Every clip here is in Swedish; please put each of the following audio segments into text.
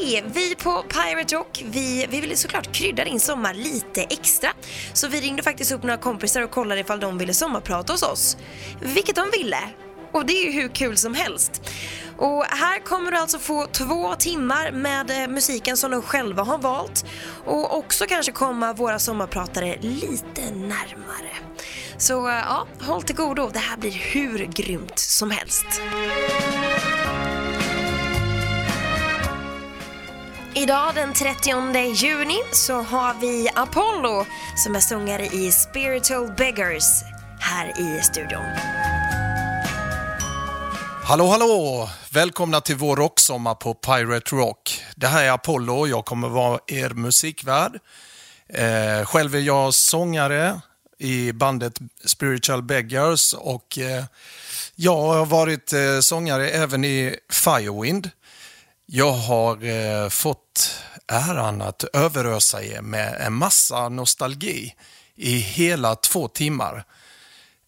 Hej! Vi på Pirate Rock, vi, vi ville såklart krydda din sommar lite extra. Så vi ringde faktiskt upp några kompisar och kollade ifall de ville sommarprata hos oss. Vilket de ville. Och det är ju hur kul som helst. Och här kommer du alltså få två timmar med eh, musiken som de själva har valt och också kanske komma våra sommarpratare lite närmare. Så eh, ja, håll till godo. Det här blir hur grymt som helst. Idag den 30 juni så har vi Apollo som är sångare i Spiritual Beggars här i studion. Hallå, hallå! Välkomna till vår rocksommar på Pirate Rock. Det här är Apollo och jag kommer vara er musikvärd. Eh, själv är jag sångare i bandet Spiritual Beggars och eh, jag har varit eh, sångare även i Firewind. Jag har eh, fått äran att överösa er med en massa nostalgi i hela två timmar.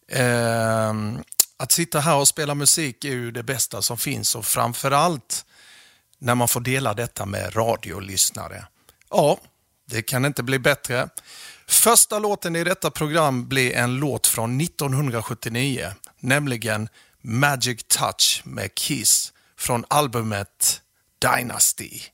Eh, att sitta här och spela musik är ju det bästa som finns och framförallt när man får dela detta med radiolyssnare. Ja, det kan inte bli bättre. Första låten i detta program blir en låt från 1979, nämligen Magic Touch med Kiss från albumet Dynasty.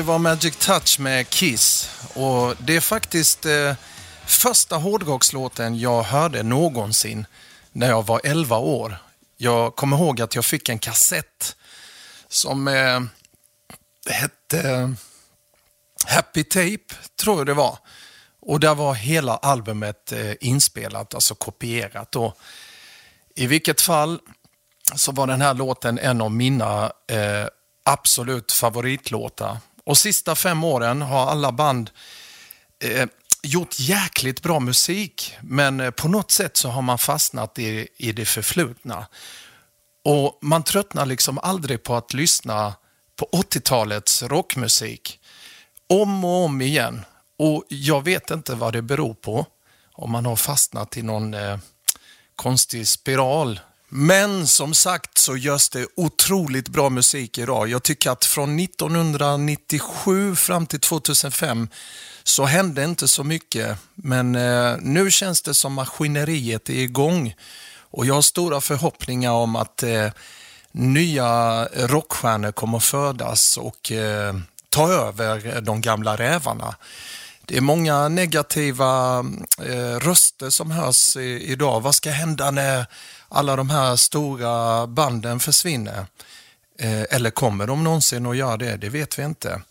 Det var Magic Touch med Kiss. Och det är faktiskt eh, första hårdrockslåten jag hörde någonsin när jag var 11 år. Jag kommer ihåg att jag fick en kassett som eh, hette eh, Happy Tape, tror jag det var. Och där var hela albumet eh, inspelat, alltså kopierat. Och I vilket fall så var den här låten en av mina eh, absolut favoritlåtar. Och sista fem åren har alla band eh, gjort jäkligt bra musik, men eh, på något sätt så har man fastnat i, i det förflutna. Och man tröttnar liksom aldrig på att lyssna på 80-talets rockmusik. Om och om igen. Och jag vet inte vad det beror på. Om man har fastnat i någon eh, konstig spiral. Men som sagt så görs det otroligt bra musik idag. Jag tycker att från 1997 fram till 2005 så hände inte så mycket. Men eh, nu känns det som maskineriet är igång. Och jag har stora förhoppningar om att eh, nya rockstjärnor kommer födas och eh, ta över de gamla rävarna. Det är många negativa eh, röster som hörs i, idag. Vad ska hända när alla de här stora banden försvinner? Eh, eller kommer de någonsin att göra det? Det vet vi inte.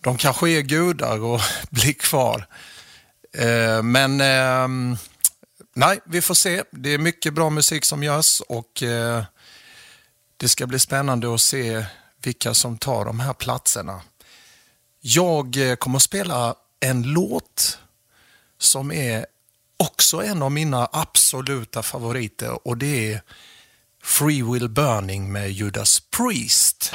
De kanske är gudar och blir kvar. Eh, men ehm, nej, vi får se. Det är mycket bra musik som görs och eh, det ska bli spännande att se vilka som tar de här platserna. Jag eh, kommer att spela en låt som är också en av mina absoluta favoriter och det är Free Will Burning med Judas Priest.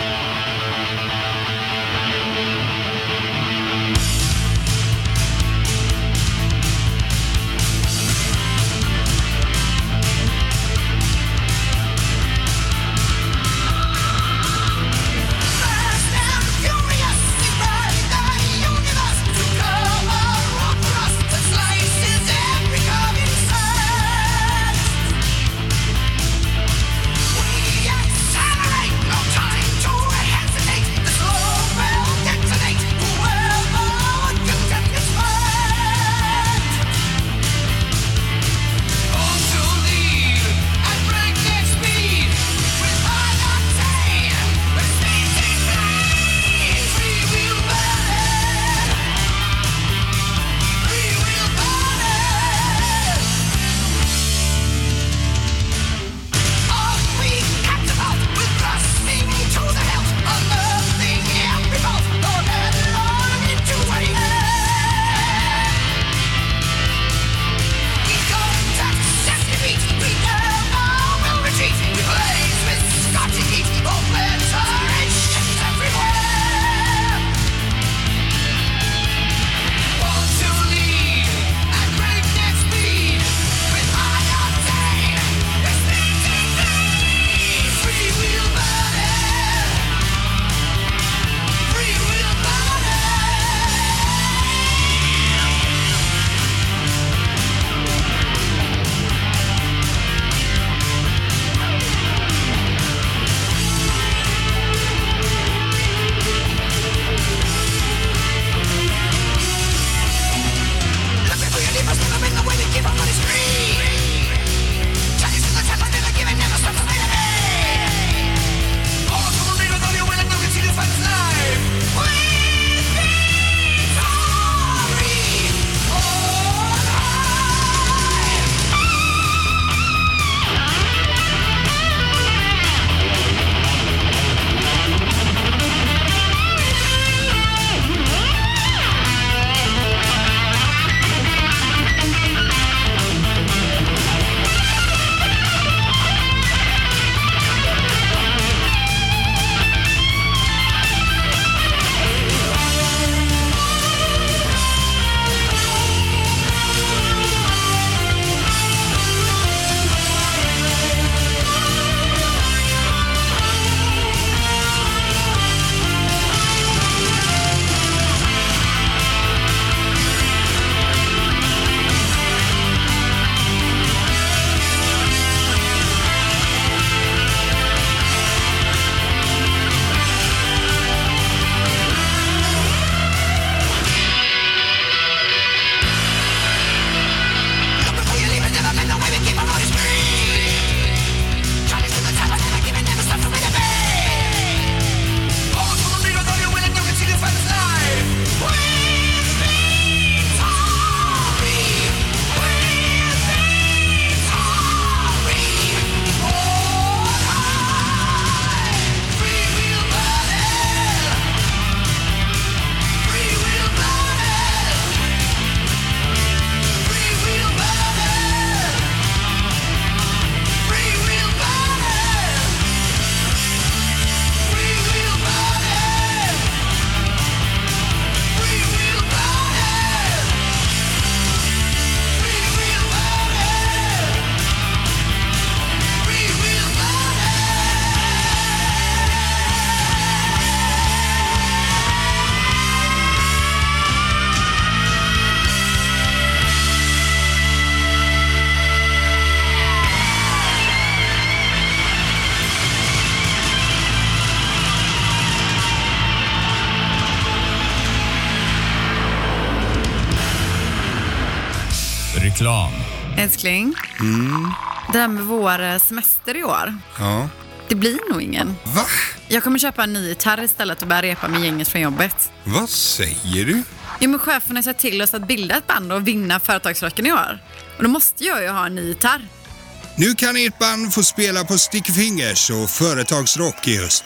Jag kommer köpa en ny gitarr istället och börja repa med gänget från jobbet. Vad säger du? Jo, men chefen har sett till oss att bilda ett band och vinna Företagsrocken i år. Och då måste jag ju ha en ny gitarr. Nu kan ert band få spela på Sticky Fingers och Företagsrock i höst.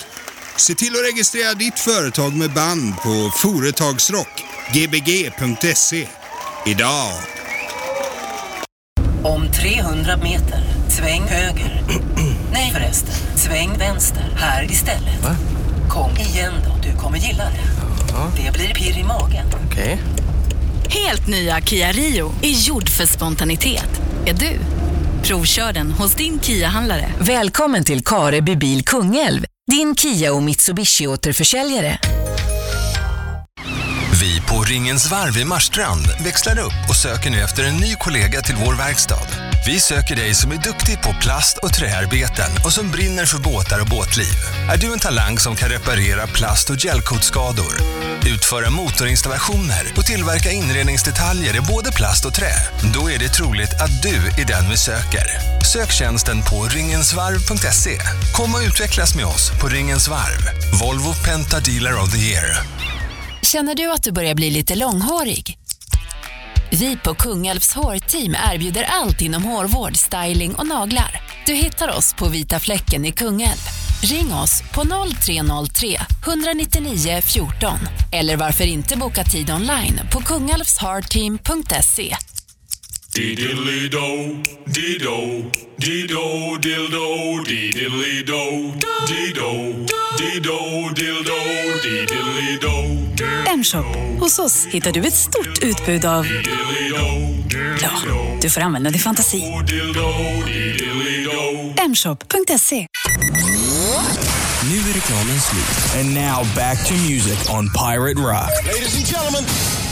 Se till att registrera ditt företag med band på Företagsrock, gbg.se. Idag. Om 300 meter, sväng höger. Nej förresten, sväng vänster. Här istället. Kom igen då, du kommer gilla det. Det blir pirr i magen. Helt nya Kia Rio är gjord för spontanitet. Är du? Provkör den hos din Kia-handlare. Välkommen till Kareby Bil Kungälv, din Kia och Mitsubishi-återförsäljare. Vi på Ringens Varv i Marstrand växlar upp och söker nu efter en ny kollega till vår verkstad. Vi söker dig som är duktig på plast och träarbeten och som brinner för båtar och båtliv. Är du en talang som kan reparera plast och gelcoatskador, utföra motorinstallationer och tillverka inredningsdetaljer i både plast och trä? Då är det troligt att du är den vi söker. Sök tjänsten på ringensvarv.se. Kom och utvecklas med oss på Ringens Varv. Volvo Penta Dealer of the Year. Känner du att du börjar bli lite långhårig? Vi på Kungälvs hårteam erbjuder allt inom hårvård, styling och naglar. Du hittar oss på Vita fläcken i Kungälv. Ring oss på 0303 199 14 eller varför inte boka tid online på kungalvshardteam.se. Diddly-do, dido, dido, dildo, diddly-do, dido, dido, dildo, diddly-do, M-shop. Hos oss hittar du ett stort utbud av... Ja, du får använda din fantasi. Mshop.se. Nu är reklamen slut. And now back to music on Pirate Rock. Ladies and gentlemen.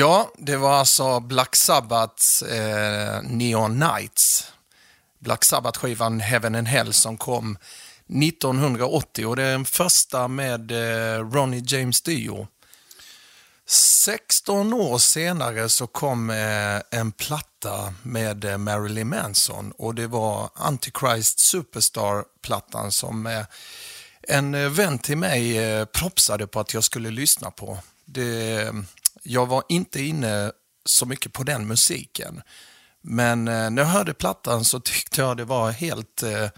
Ja, det var alltså Black Sabbaths eh, Neon Nights. Black Sabbath-skivan Heaven and Hell som kom 1980 och det är den första med eh, Ronnie James Dio. 16 år senare så kom eh, en platta med eh, Marilyn Manson och det var Antichrist Superstar-plattan som eh, en vän till mig eh, propsade på att jag skulle lyssna på. Det, jag var inte inne så mycket på den musiken. Men eh, när jag hörde plattan så tyckte jag det var helt eh,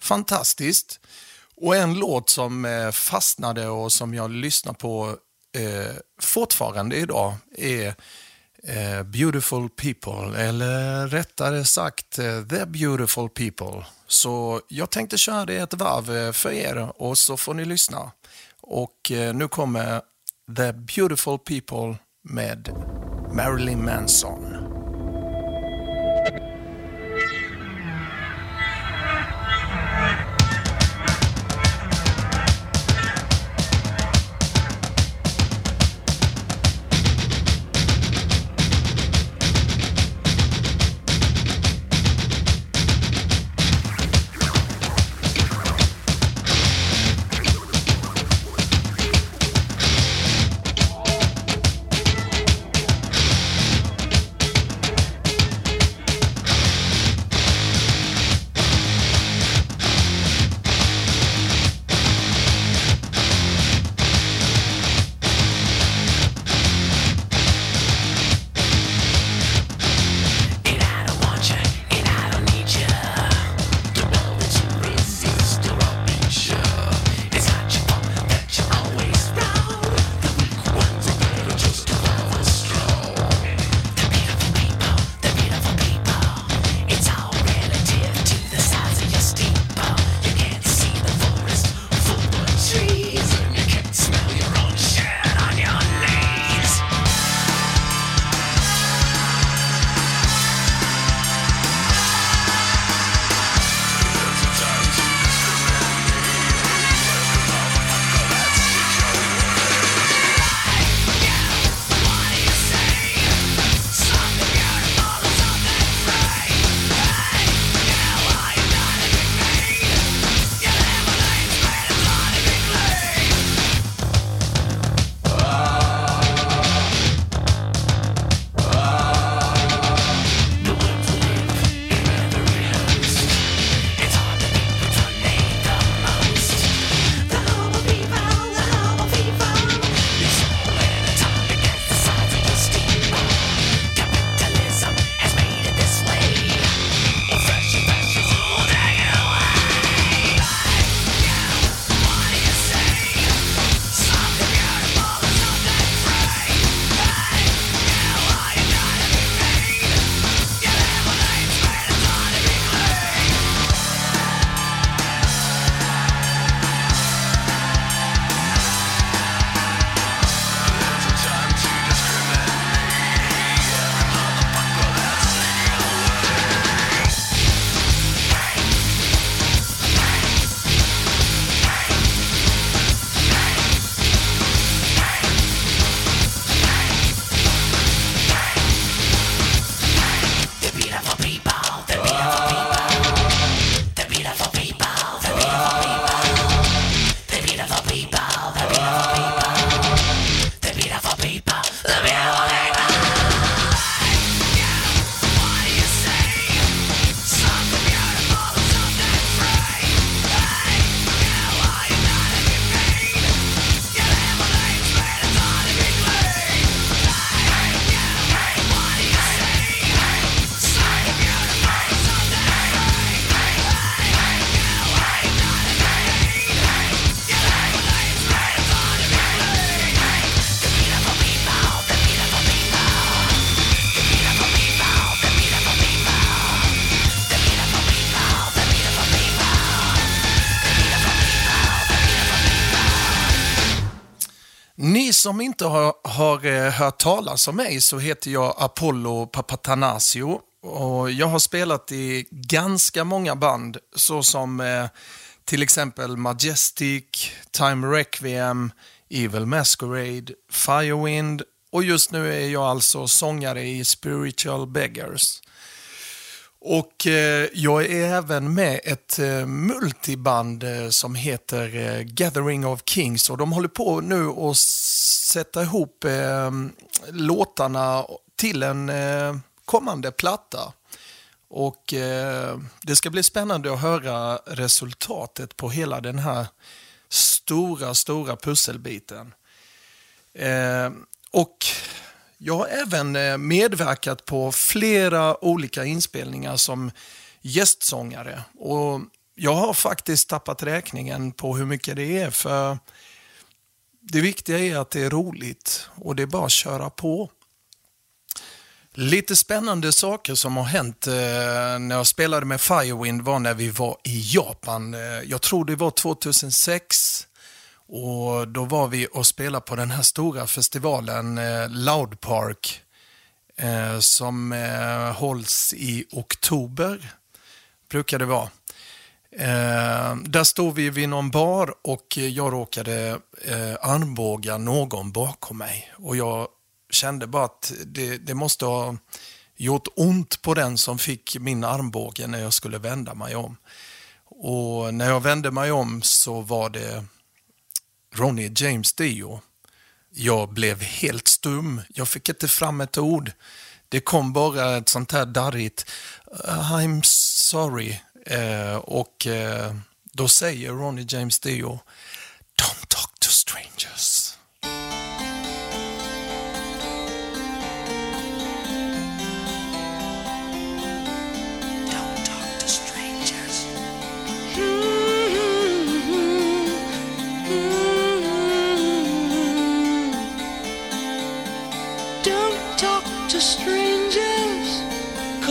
fantastiskt. Och en låt som eh, fastnade och som jag lyssnar på eh, fortfarande idag är eh, Beautiful People, eller rättare sagt eh, The Beautiful People. Så jag tänkte köra det ett varv eh, för er och så får ni lyssna. Och eh, nu kommer The Beautiful People med Marilyn Manson. Som inte har, har eh, hört talas om mig så heter jag Apollo Papatanasio och jag har spelat i ganska många band såsom eh, till exempel Majestic, Time Requiem, Evil Masquerade, Firewind, och just nu är jag alltså sångare i Spiritual Beggars. Och eh, jag är även med ett eh, multiband eh, som heter eh, Gathering of Kings och de håller på nu att sätta ihop eh, låtarna till en eh, kommande platta. Och det ska bli spännande att höra resultatet på hela den här stora, stora pusselbiten. Och jag har även eh, medverkat på flera olika inspelningar som gästsångare. Och jag har faktiskt tappat räkningen på hur mycket det är. För det viktiga är att det är roligt och det är bara att köra på. Lite spännande saker som har hänt eh, när jag spelade med Firewind var när vi var i Japan. Eh, jag tror det var 2006. Och Då var vi och spelade på den här stora festivalen eh, Loud Park eh, som eh, hålls i oktober, brukar det vara. Eh, där stod vi vid någon bar och jag råkade eh, armbåga någon bakom mig. Och jag kände bara att det, det måste ha gjort ont på den som fick min armbåge när jag skulle vända mig om. Och när jag vände mig om så var det Ronnie James Dio. Jag blev helt stum. Jag fick inte fram ett ord. Det kom bara ett sånt här darrigt uh, I'm sorry. Eh, och eh, då säger Ronnie James Dio Don't talk to strangers.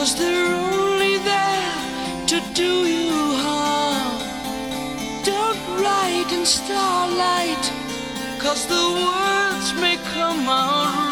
Cause they're only there to do you harm. Don't write in starlight, cause the words may come out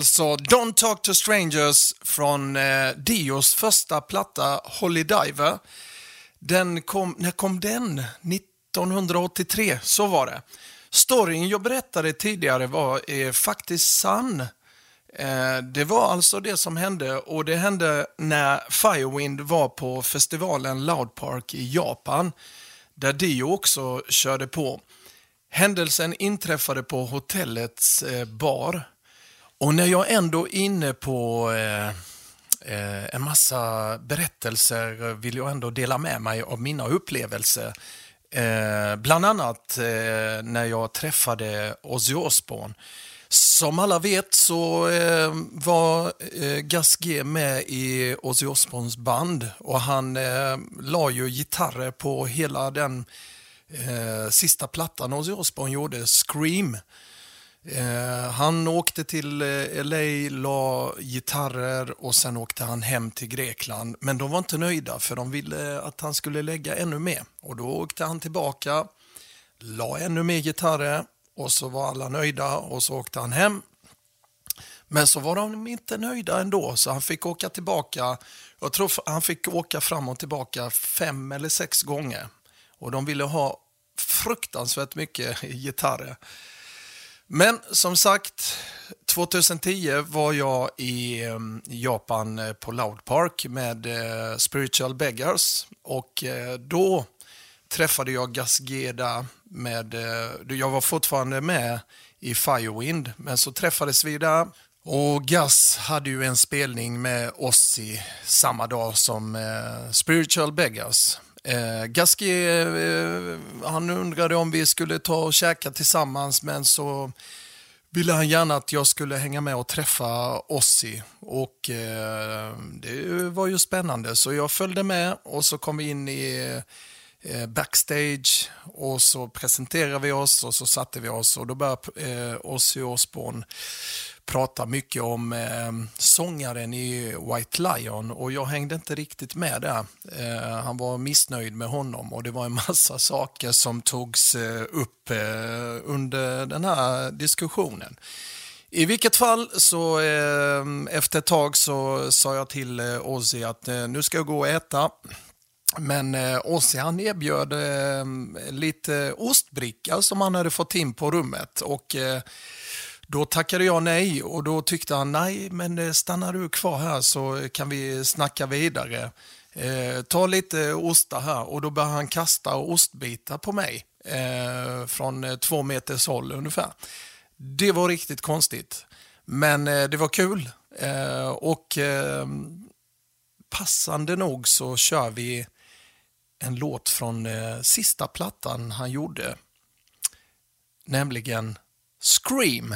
alltså Don't Talk to Strangers från eh, Dios första platta Holy Diver. Den kom, när kom den? 1983, så var det. Storyn jag berättade tidigare var eh, faktiskt sann. Eh, det var alltså det som hände och det hände när Firewind var på festivalen Loud Park i Japan. Där Dio också körde på. Händelsen inträffade på hotellets eh, bar. Och när jag ändå är inne på eh, eh, en massa berättelser vill jag ändå dela med mig av mina upplevelser. Eh, bland annat eh, när jag träffade Ozzy Osbourne. Som alla vet så eh, var eh, Gus G med i Ozzy Osbournes band och han eh, la ju gitarrer på hela den eh, sista plattan Ozzy Osbourne gjorde, Scream. Eh, han åkte till eh, LA, la gitarrer och sen åkte han hem till Grekland. Men de var inte nöjda för de ville att han skulle lägga ännu mer. Och då åkte han tillbaka, la ännu mer gitarrer och så var alla nöjda och så åkte han hem. Men så var de inte nöjda ändå så han fick åka tillbaka. Jag tror han fick åka fram och tillbaka fem eller sex gånger. Och de ville ha fruktansvärt mycket gitarrer. Men som sagt, 2010 var jag i eh, Japan eh, på Loud Park med eh, Spiritual Beggars och då träffade jag Gus Geda med, jag var fortfarande med i Firewind, men så träffades vi där och Gus hade ju en spelning med Ozzy samma dag som Spiritual Beggars. Eh, Gaski, eh, han undrade om vi skulle ta och käka tillsammans men så ville han gärna att jag skulle hänga med och träffa Ossi. Och eh, det var ju spännande så jag följde med och så kom vi in i eh, Eh, backstage och så presenterade vi oss och så satte vi oss och då började eh, Ozzy Osbourne prata mycket om eh, sångaren i White Lion och jag hängde inte riktigt med där. Eh, han var missnöjd med honom och det var en massa saker som togs eh, upp eh, under den här diskussionen. I vilket fall så eh, efter ett tag så sa jag till eh, Ozzy att eh, nu ska jag gå och äta. Men eh, Ossi han erbjöd eh, lite ostbricka som han hade fått in på rummet och eh, då tackade jag nej och då tyckte han nej, men eh, stannar du kvar här så kan vi snacka vidare. Eh, ta lite ostar här och då började han kasta ostbitar på mig eh, från eh, två meters håll ungefär. Det var riktigt konstigt, men eh, det var kul eh, och eh, passande nog så kör vi en låt från eh, sista plattan han gjorde, nämligen Scream.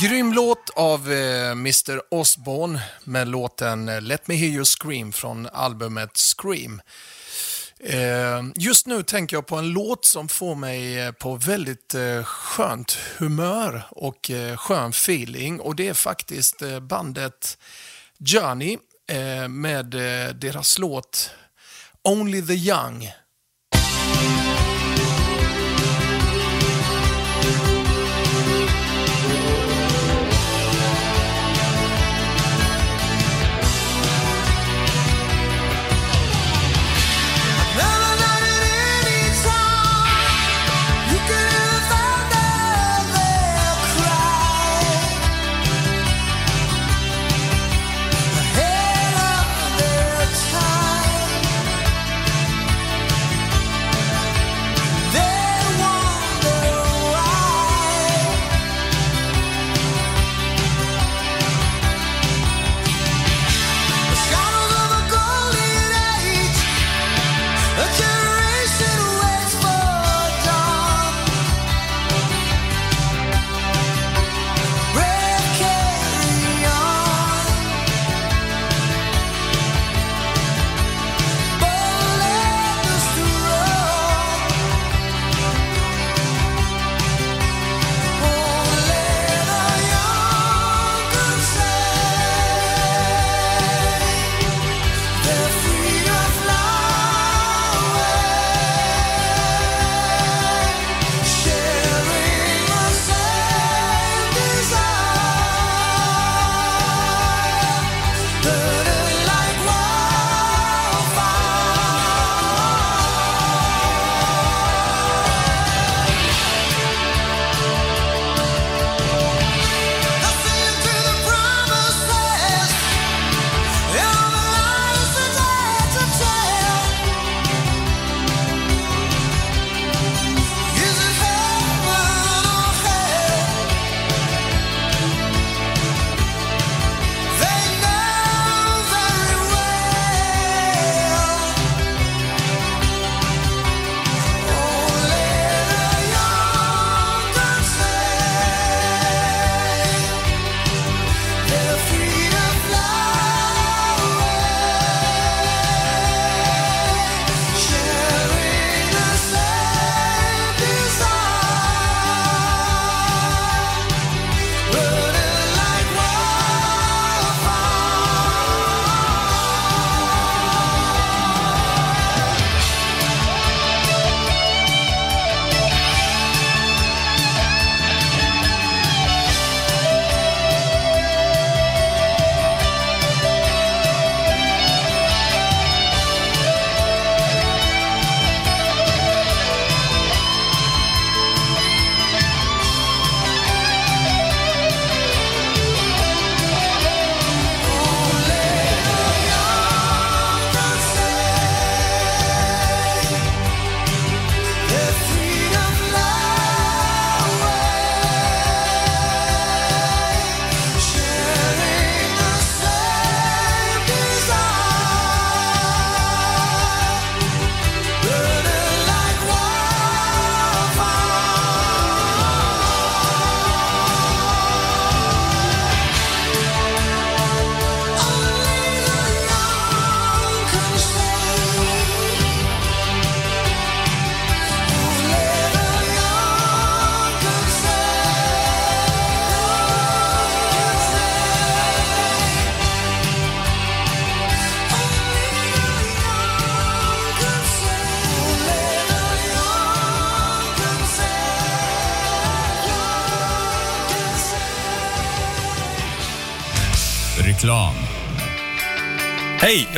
Grym låt av eh, Mr Osborne med låten eh, Let Me Hear You Scream från albumet Scream. Eh, just nu tänker jag på en låt som får mig eh, på väldigt eh, skönt humör och eh, skön feeling och det är faktiskt eh, bandet Journey eh, med eh, deras låt Only the Young.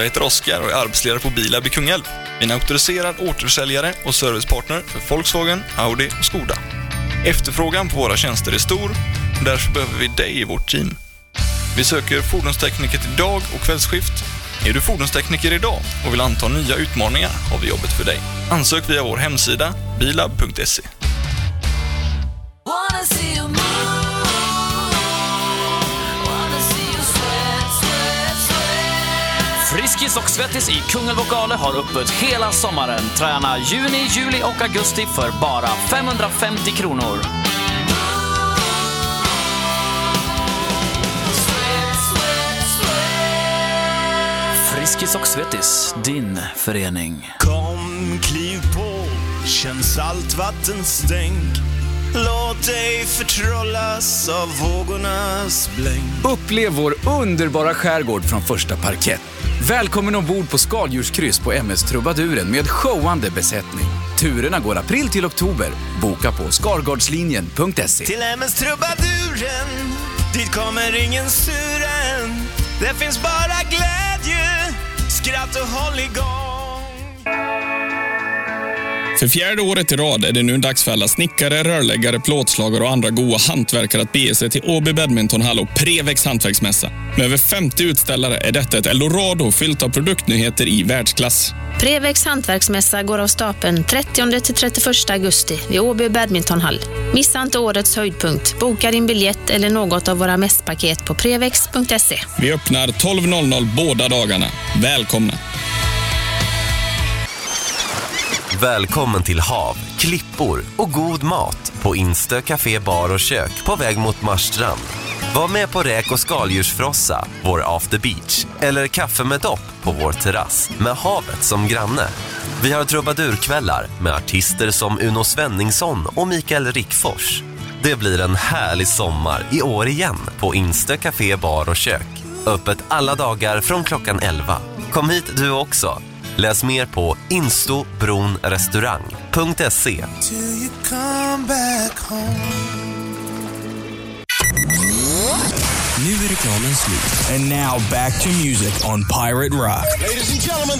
Jag heter Oskar och är arbetsledare på Bilab i Kungälv. Vi är en auktoriserad återförsäljare och servicepartner för Volkswagen, Audi och Skoda. Efterfrågan på våra tjänster är stor och därför behöver vi dig i vårt team. Vi söker fordonstekniker till dag och kvällsskift. Är du fordonstekniker idag och vill anta nya utmaningar har vi jobbet för dig. Ansök via vår hemsida bilab.se. Tjockis och Svettis i Kungälv och Ale har öppet hela sommaren. Träna juni, juli och augusti för bara 550 kronor. Friskis och Svettis, din förening. Kom, kliv på, känn allt vattenstänk Låt dig förtrollas av vågornas blänk. Upplev vår underbara skärgård från första parkett. Välkommen ombord på skaldjurskryss på MS Trubaduren med showande besättning. Turerna går april till oktober. Boka på skargardslinjen.se. Till MS Trubaduren, dit kommer ingen suren. Det finns bara glädje, skratt och håll igång. För fjärde året i rad är det nu dags för alla snickare, rörläggare, plåtslagare och andra goa hantverkare att bege sig till Åby Badmintonhall och Prevex hantverksmässa. Med över 50 utställare är detta ett eldorado fyllt av produktnyheter i världsklass. Prevex hantverksmässa går av stapeln 30-31 augusti vid Åby Badmintonhall. Missa inte årets höjdpunkt. Boka din biljett eller något av våra mässpaket på prevex.se. Vi öppnar 12.00 båda dagarna. Välkomna! Välkommen till hav, klippor och god mat på Instö Café Bar och Kök på väg mot Marstrand. Var med på räk och skaldjursfrossa, vår after beach eller kaffe med dopp på vår terrass med havet som granne. Vi har trubadurkvällar med artister som Uno Svenningsson och Mikael Rickfors. Det blir en härlig sommar i år igen på Instö Café Bar och Kök. Öppet alla dagar från klockan 11. Kom hit du också. Läs mer på instobronrestaurang.se. Nu är reklamen slut. And now back to music on Pirate Rock. Ladies and gentlemen.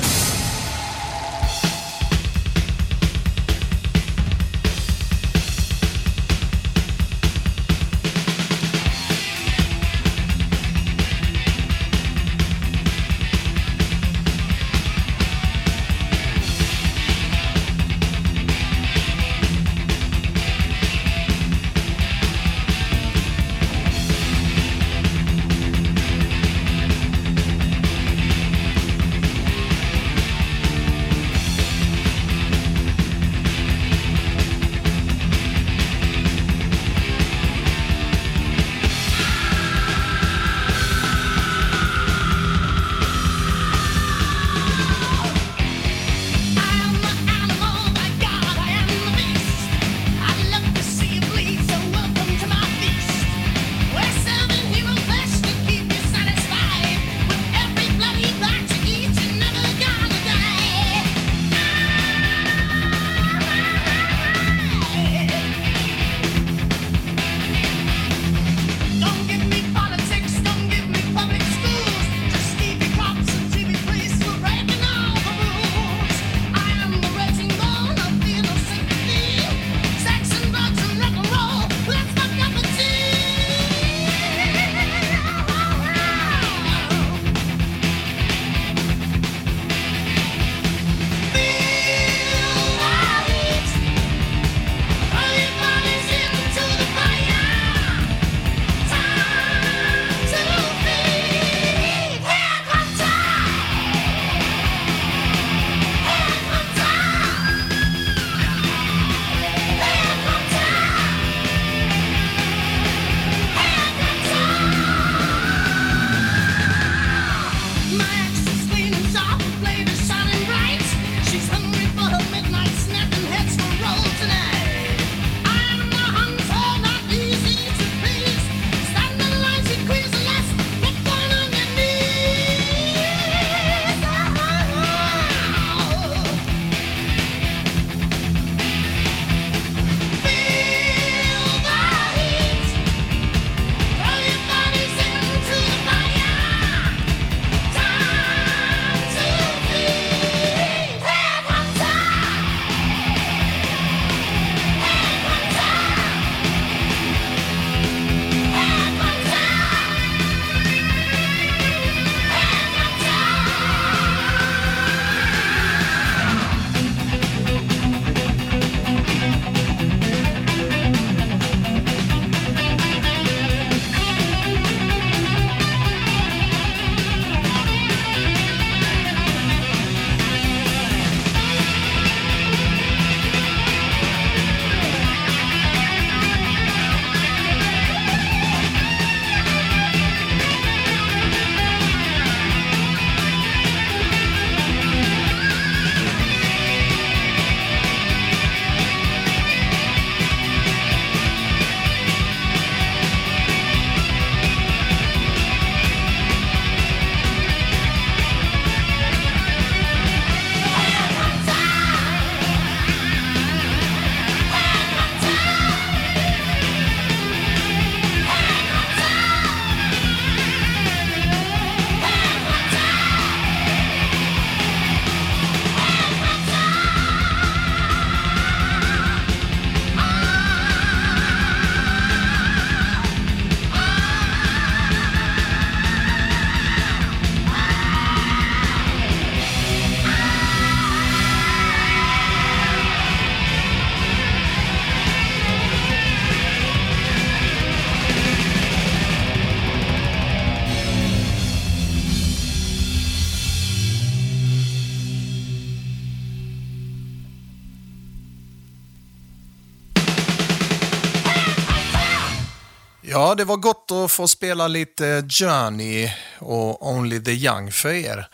Det var gott att få spela lite Journey och Only the Young för er.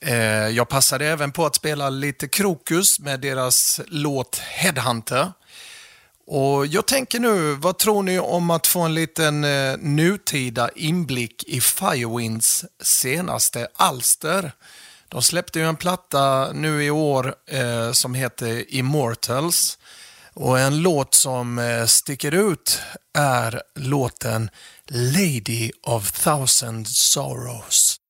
Eh, jag passade även på att spela lite Krokus med deras låt Headhunter. Och jag tänker nu, vad tror ni om att få en liten eh, nutida inblick i Firewinds senaste alster? De släppte ju en platta nu i år eh, som heter Immortals. Och en låt som eh, sticker ut är låten Lady of Thousand Sorrows.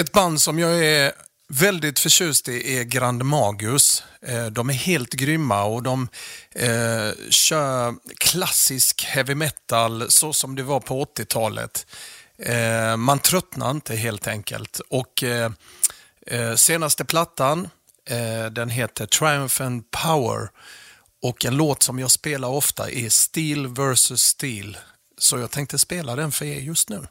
Ett band som jag är väldigt förtjust i är Grand Magus. Eh, de är helt grymma och de eh, kör klassisk heavy metal så som det var på 80-talet. Eh, man tröttnar inte helt enkelt. Och eh, eh senaste plattan, eh, den heter Triumph and Power och en låt som jag spelar ofta är Steel vs Steel. Så jag tänkte spela den för er just nu.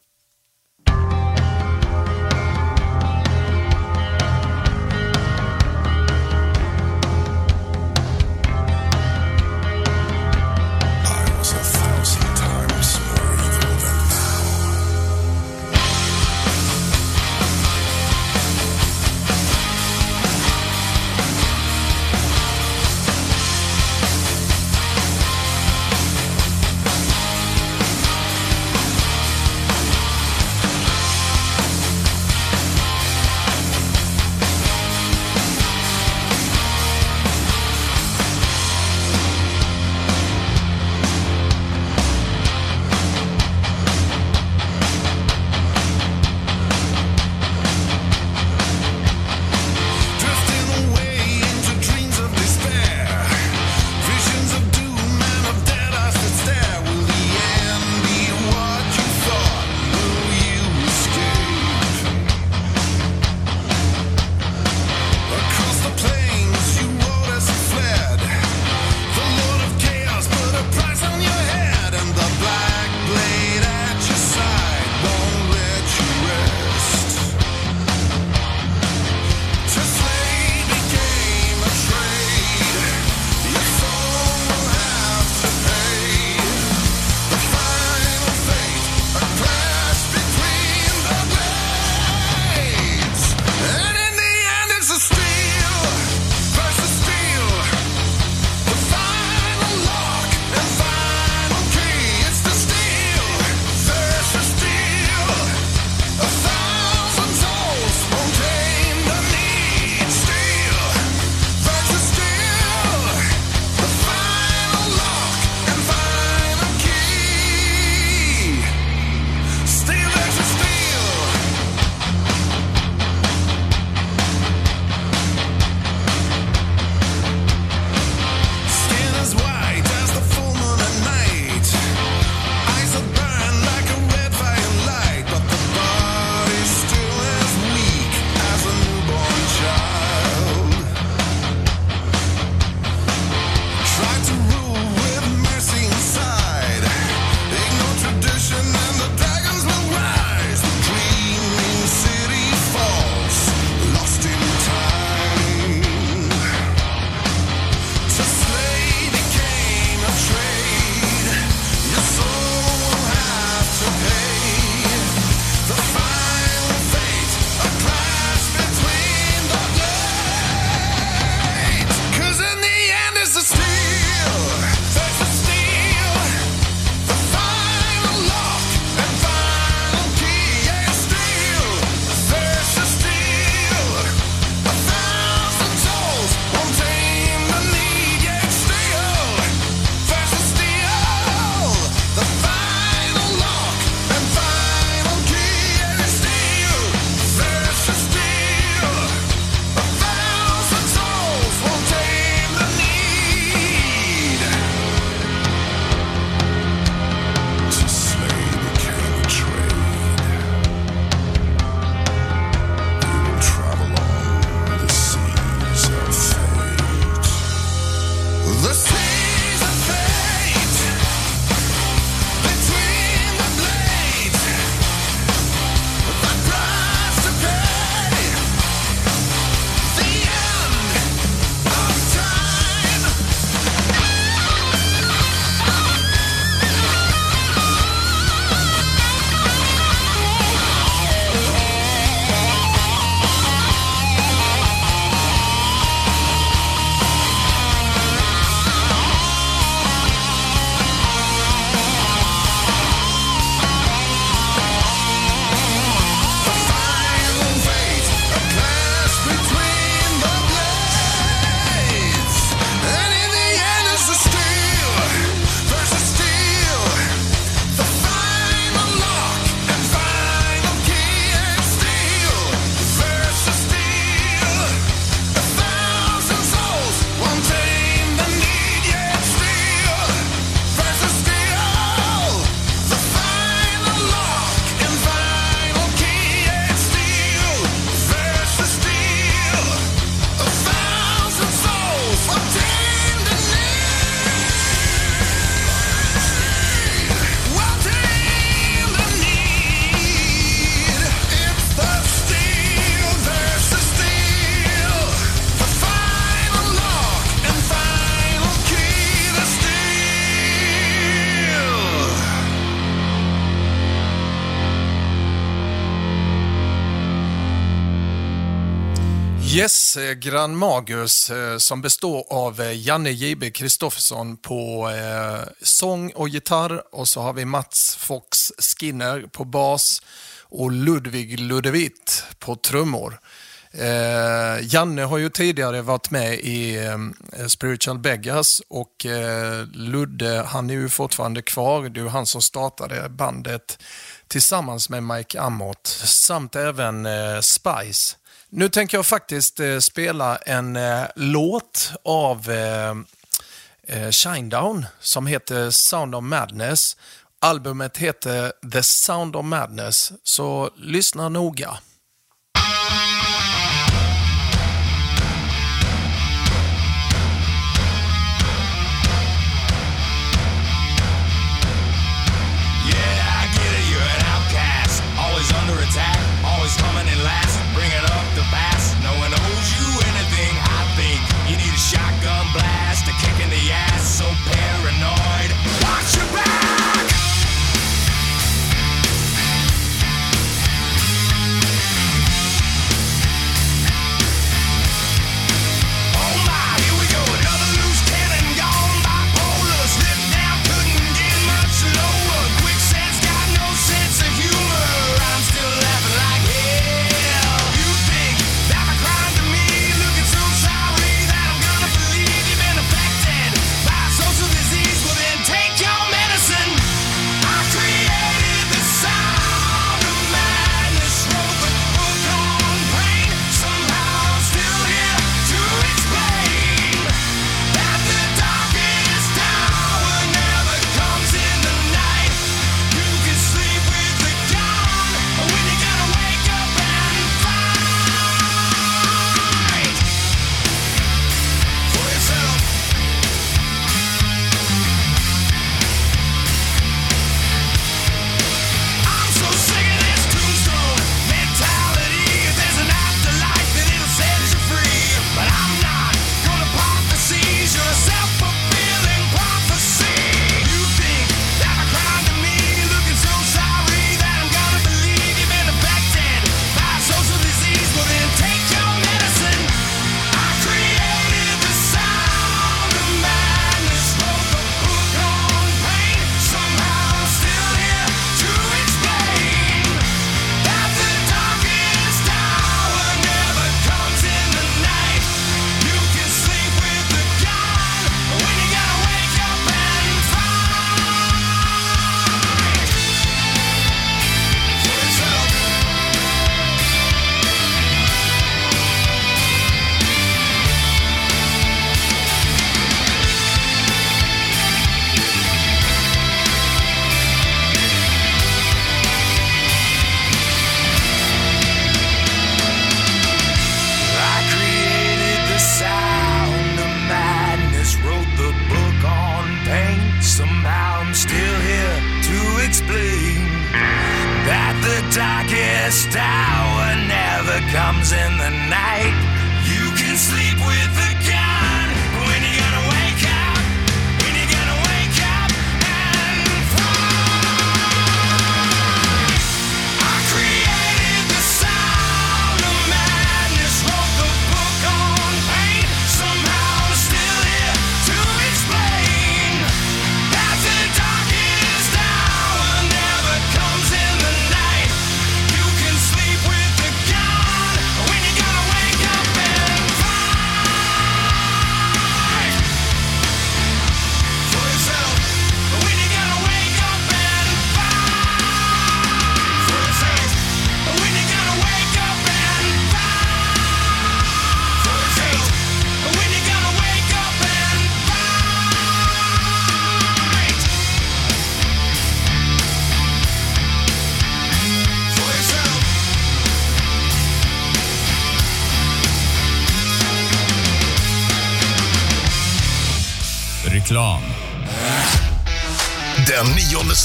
Jonas eh, Gran Magus eh, som består av eh, Janne JB Kristoffersson på sång och gitarr och så har vi Mats Fox Skinner på bas och Ludvig Ludevit på trummor. Eh, Janne har ju tidigare varit med i eh, Spiritual Beggars och eh, Ludde, han är ju fortfarande kvar. Det är han som startade bandet tillsammans med Mike Amott samt även Spice. Nu tänker jag faktiskt eh, spela en eh, låt av eh, Shinedown som heter Sound of Madness. Albumet heter The Sound of Madness, så lyssna noga.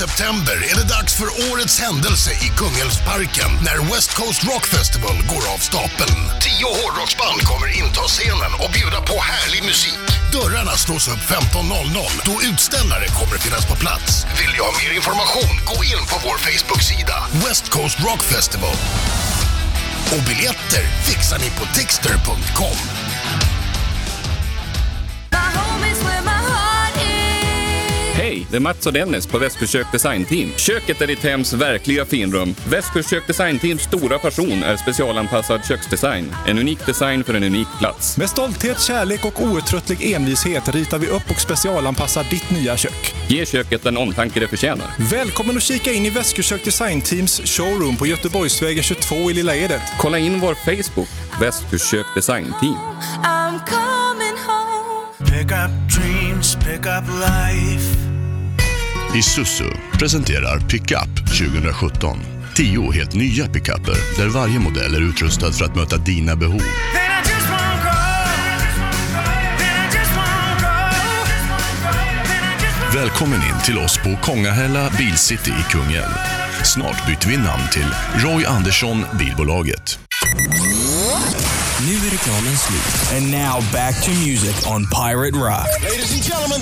september är det dags för årets händelse i Kungälvsparken när West Coast Rock Festival går av stapeln. Tio hårdrocksband kommer inta scenen och bjuda på härlig musik. Dörrarna slås upp 15.00 då utställare kommer finnas på plats. Vill du ha mer information, gå in på vår Facebook-sida West Coast Rock Festival. Och biljetter fixar ni på tixter.com. det är Mats och Dennis på Västkust Design Team. Köket är ditt hems verkliga finrum. Västkust Design Teams stora passion är specialanpassad köksdesign. En unik design för en unik plats. Med stolthet, kärlek och outtröttlig envishet ritar vi upp och specialanpassar ditt nya kök. Ge köket den omtanke det förtjänar. Välkommen att kika in i Västkust Design Teams showroom på Göteborgsvägen 22 i Lilla Edet. Kolla in vår Facebook, Västkust Design Team. I'm coming home. Pick up dreams, pick up life. Isuzu presenterar Pickup 2017. Tio helt nya pickuper där varje modell är utrustad för att möta dina behov. Välkommen in till oss på Kongahälla Bilcity i Kungälv. Snart byter vi namn till Roy Andersson Bilbolaget. Nu är reklamen slut. And now back to music on Pirate Rock. Ladies and gentlemen.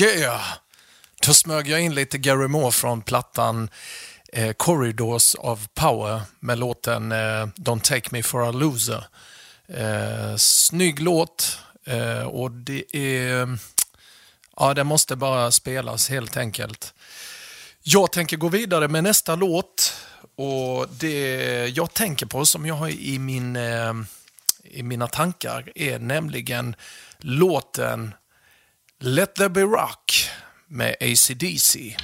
Yeah! Då smög jag in lite Gary Moore från plattan eh, Corridors of Power med låten eh, Don't Take Me For A Loser. Eh, snygg låt eh, och det är... Ja, det måste bara spelas helt enkelt. Jag tänker gå vidare med nästa låt och det jag tänker på som jag har i, min, eh, i mina tankar är nämligen låten Let There Be Rock med AC/DC.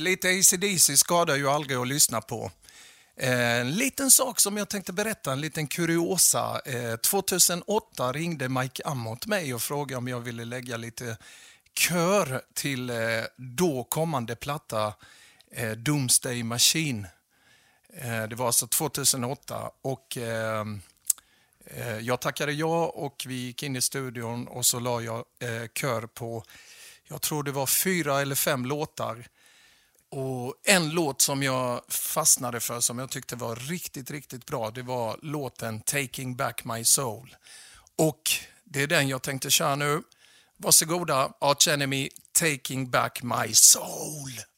Lite ACDC skadar ju aldrig att lyssna på. Eh, en liten sak som jag tänkte berätta, en liten kuriosa. Eh, 2008 ringde Mike Amott mig och frågade om jag ville lägga lite kör till eh, då kommande platta Doomsday Machine. Det var alltså 2008 och jag tackade ja och vi gick in i studion och så la jag kör på, jag tror det var fyra eller fem låtar. Och en låt som jag fastnade för, som jag tyckte var riktigt, riktigt bra, det var låten Taking Back My Soul. Och det är den jag tänkte köra nu. Varsågoda, Arch Enemy, Taking Back My Soul.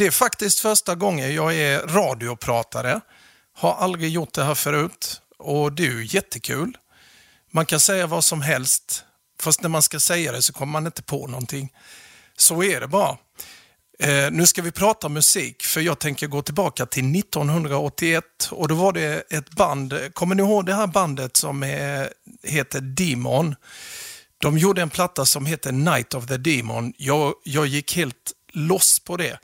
Det är faktiskt första gången jag är radiopratare. Har aldrig gjort det här förut och det är ju jättekul. Man kan säga vad som helst, fast när man ska säga det så kommer man inte på någonting. Så är det bara. Eh, nu ska vi prata musik, för jag tänker gå tillbaka till 1981 och då var det ett band, kommer ni ihåg det här bandet som är, heter Demon? De gjorde en platta som heter Night of the Demon. Jag, jag gick helt loss på det.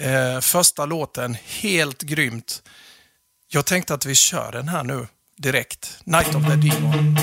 Eh, första låten, helt grymt. Jag tänkte att vi kör den här nu direkt. Night of the Demon.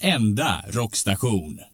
Enda rockstation.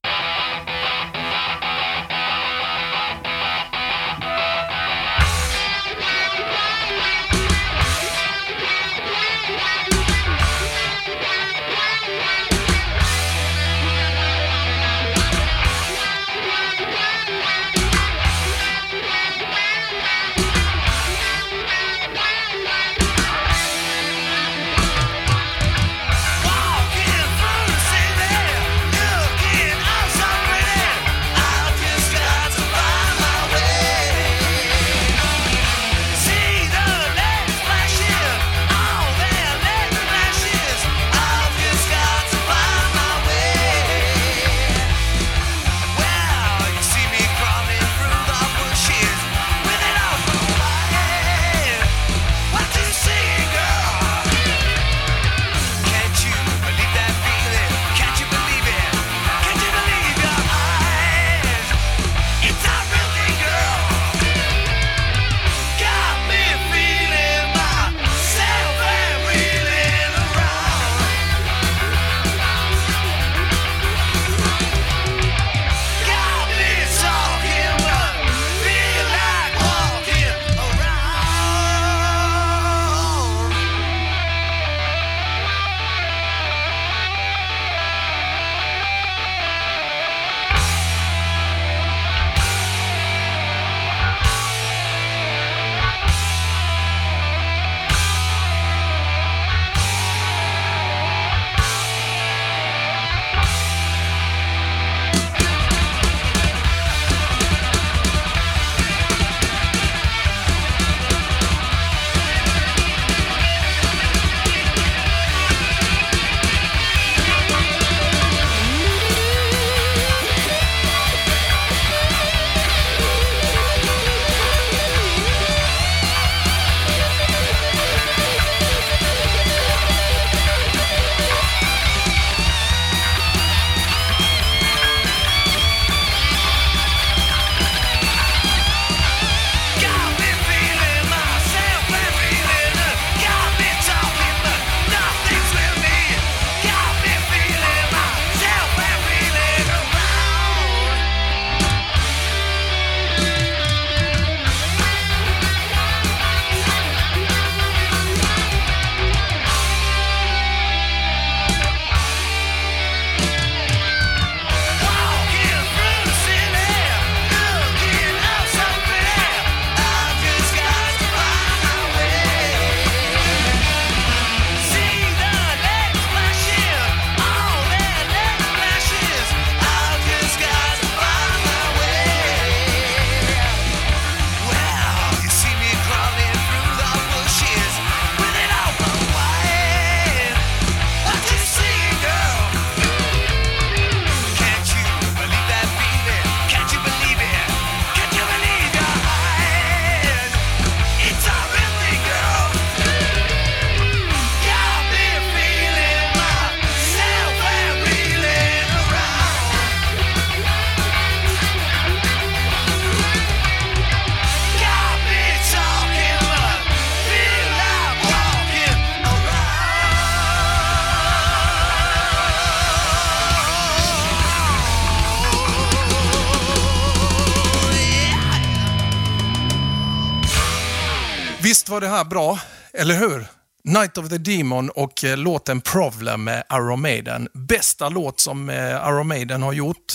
Var det här bra, eller hur? Night of the Demon och eh, låten Problem med Iron Maiden. Bästa låt som eh, Iron Maiden har gjort.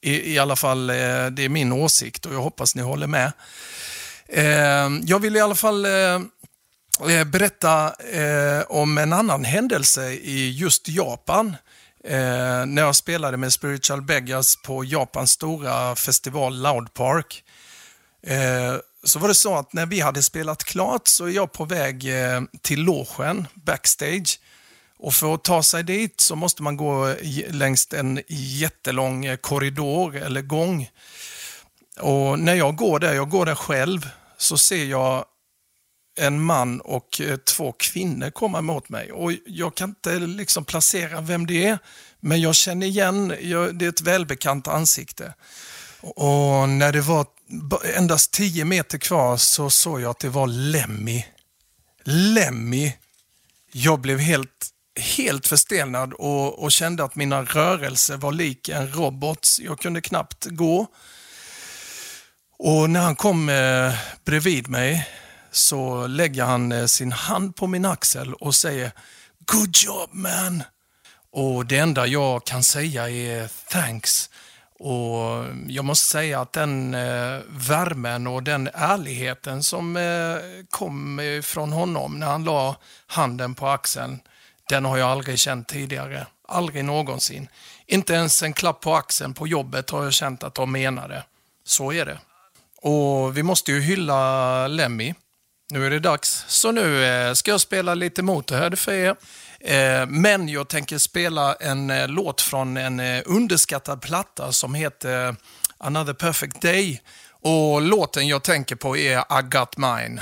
I, I alla fall, eh, det är min åsikt och jag hoppas ni håller med. Eh, jag vill i alla fall eh, eh, berätta om en annan händelse i just Japan. När jag spelade med Spiritual Beggars på Japans stora festival Loud Park. Så var det så att när vi hade spelat klart så är jag på väg eh, till logen backstage. Och för att ta sig dit så måste man gå eh, längs en jättelång eh, korridor eller gång. Och när jag går där, jag går där själv, så ser jag en man och eh, två kvinnor komma emot mig. Och jag kan inte liksom placera vem det är, men jag känner igen, jag, det är ett välbekant ansikte. Och när det var endast 10 meter kvar så såg jag att det var Lemmy. Lemmy. Jag blev helt, helt förstelnad och, och kände att mina rörelser var lik en robots. Jag kunde knappt gå. Och när han kom eh, bredvid mig så lägger han eh, sin hand på min axel och säger Good job man! Och det enda jag kan säga är thanks. Och jag måste säga att den eh, värmen och den ärligheten som eh, kom eh, från honom när han la handen på axeln, den har jag aldrig känt tidigare. Aldrig någonsin. Inte ens en klapp på axeln på jobbet har jag känt att de menade. Så är det. Och vi måste ju hylla Lemmy. Nu är det dags. Så nu eh, ska jag spela lite Motorhead för er. Eh, men jag tänker spela en eh, låt från en eh, underskattad platta som heter Another Perfect Day. Och låten jag tänker på är I Got Mine.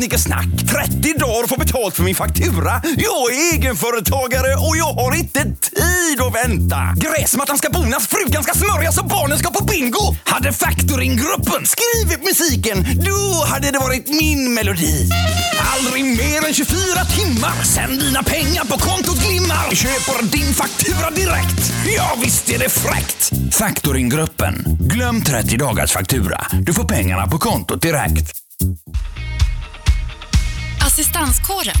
Snickersnack? 30 dagar får betalt för min faktura. Jag är egenföretagare och jag har inte tid att vänta. Gräsmattan ska bonas, frugan ska smörjas och barnen ska på bingo. Hade Factoringgruppen skrivit musiken, då hade det varit min melodi. Aldrig mer än 24 timmar, sen dina pengar på kontot glimmar. Köper din faktura direkt. Ja, visst är det fräckt. Factoringgruppen. Glöm 30 dagars faktura. Du får pengarna på kontot direkt. Assistanskåren.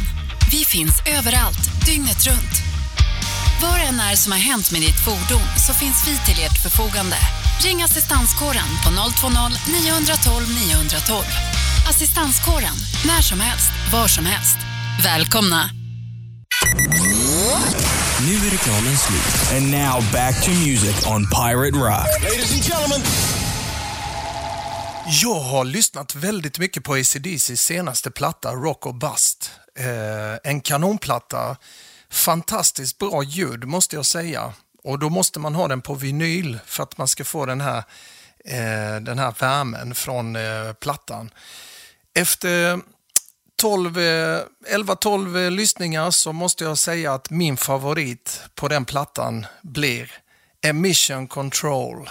Vi finns överallt, dygnet runt. Vad det än är som har hänt med ditt fordon så finns vi till ert förfogande. Ring Assistanskåren på 020-912 912. Assistanskåren, när som helst, var som helst. Välkomna! Nu är reklamen slut. And now back to music on Pirate Rock. Ladies and gentlemen. Jag har lyssnat väldigt mycket på ACDCs senaste platta Rock och Bust. Eh, en kanonplatta. Fantastiskt bra ljud måste jag säga. Och då måste man ha den på vinyl för att man ska få den här, eh, den här värmen från eh, plattan. Efter 12, eh, 11-12 eh, lyssningar så måste jag säga att min favorit på den plattan blir Emission Control.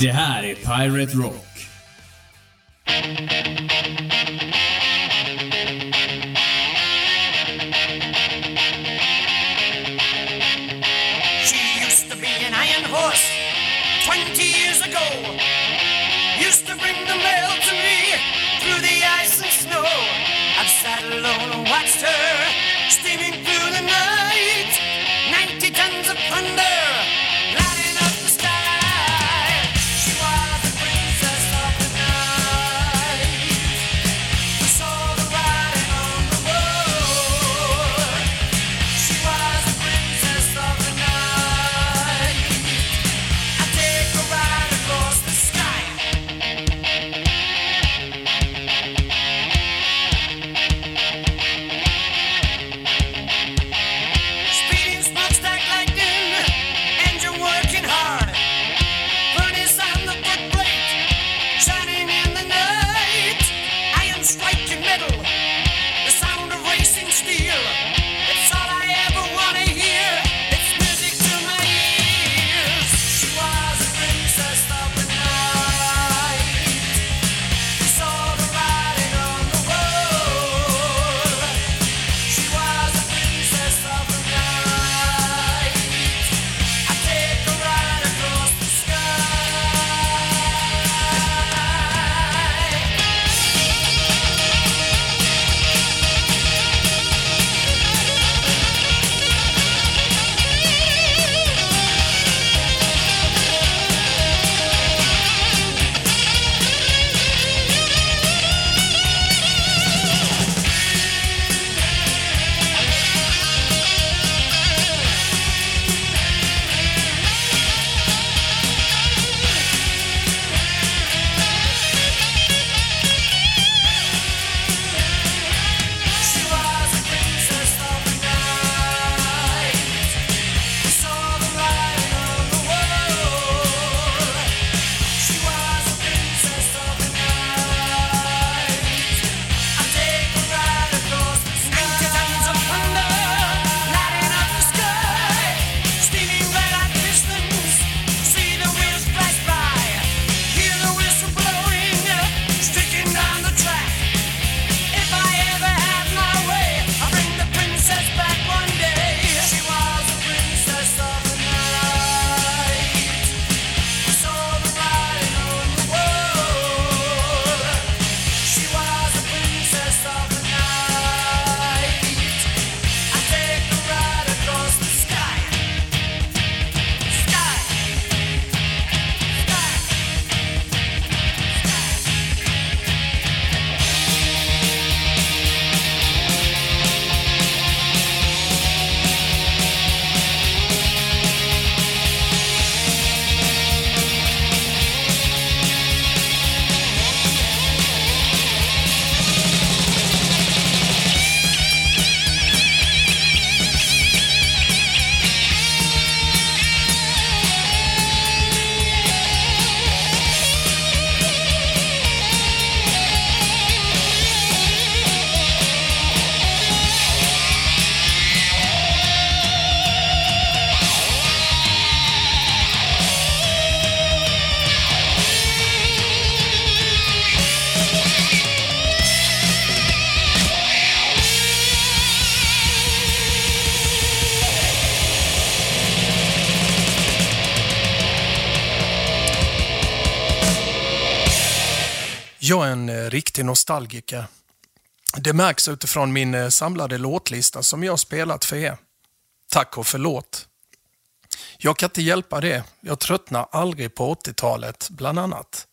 Det här är Pirate Rock. nostalgiker. Det märks utifrån min eh, samlade låtlista som jag spelat för er. Tack och förlåt. Jag kan inte hjälpa det. Jag tröttnar aldrig på 80-talet, bland annat.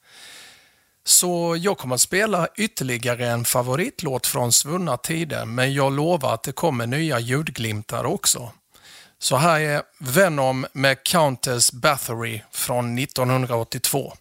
Så jag kommer att spela ytterligare en favoritlåt från svunna tider, men jag lovar att det kommer nya ljudglimtar också. Så här är Venom med Countess Bathory från 1982.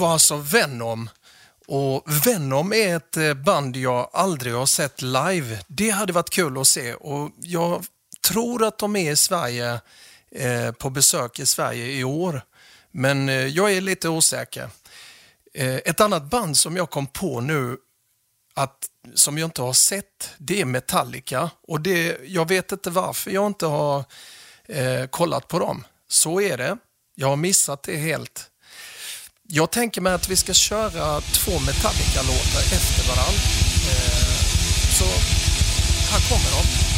Var alltså Venom. Och Venom är ett eh, band jag aldrig har sett live. Det hade varit kul att se och jag tror att de är i Sverige, eh, på besök i Sverige i år. Men eh, jag är lite osäker. Eh, ett annat band som jag kom på nu att, som jag inte har sett, det är Metallica. Och det, jag vet inte varför jag inte har eh, kollat på dem. Så är det. Jag har missat det helt. Jag tänker mig att vi ska köra två Metallica-låtar efter varandra. Eh, så här kommer de.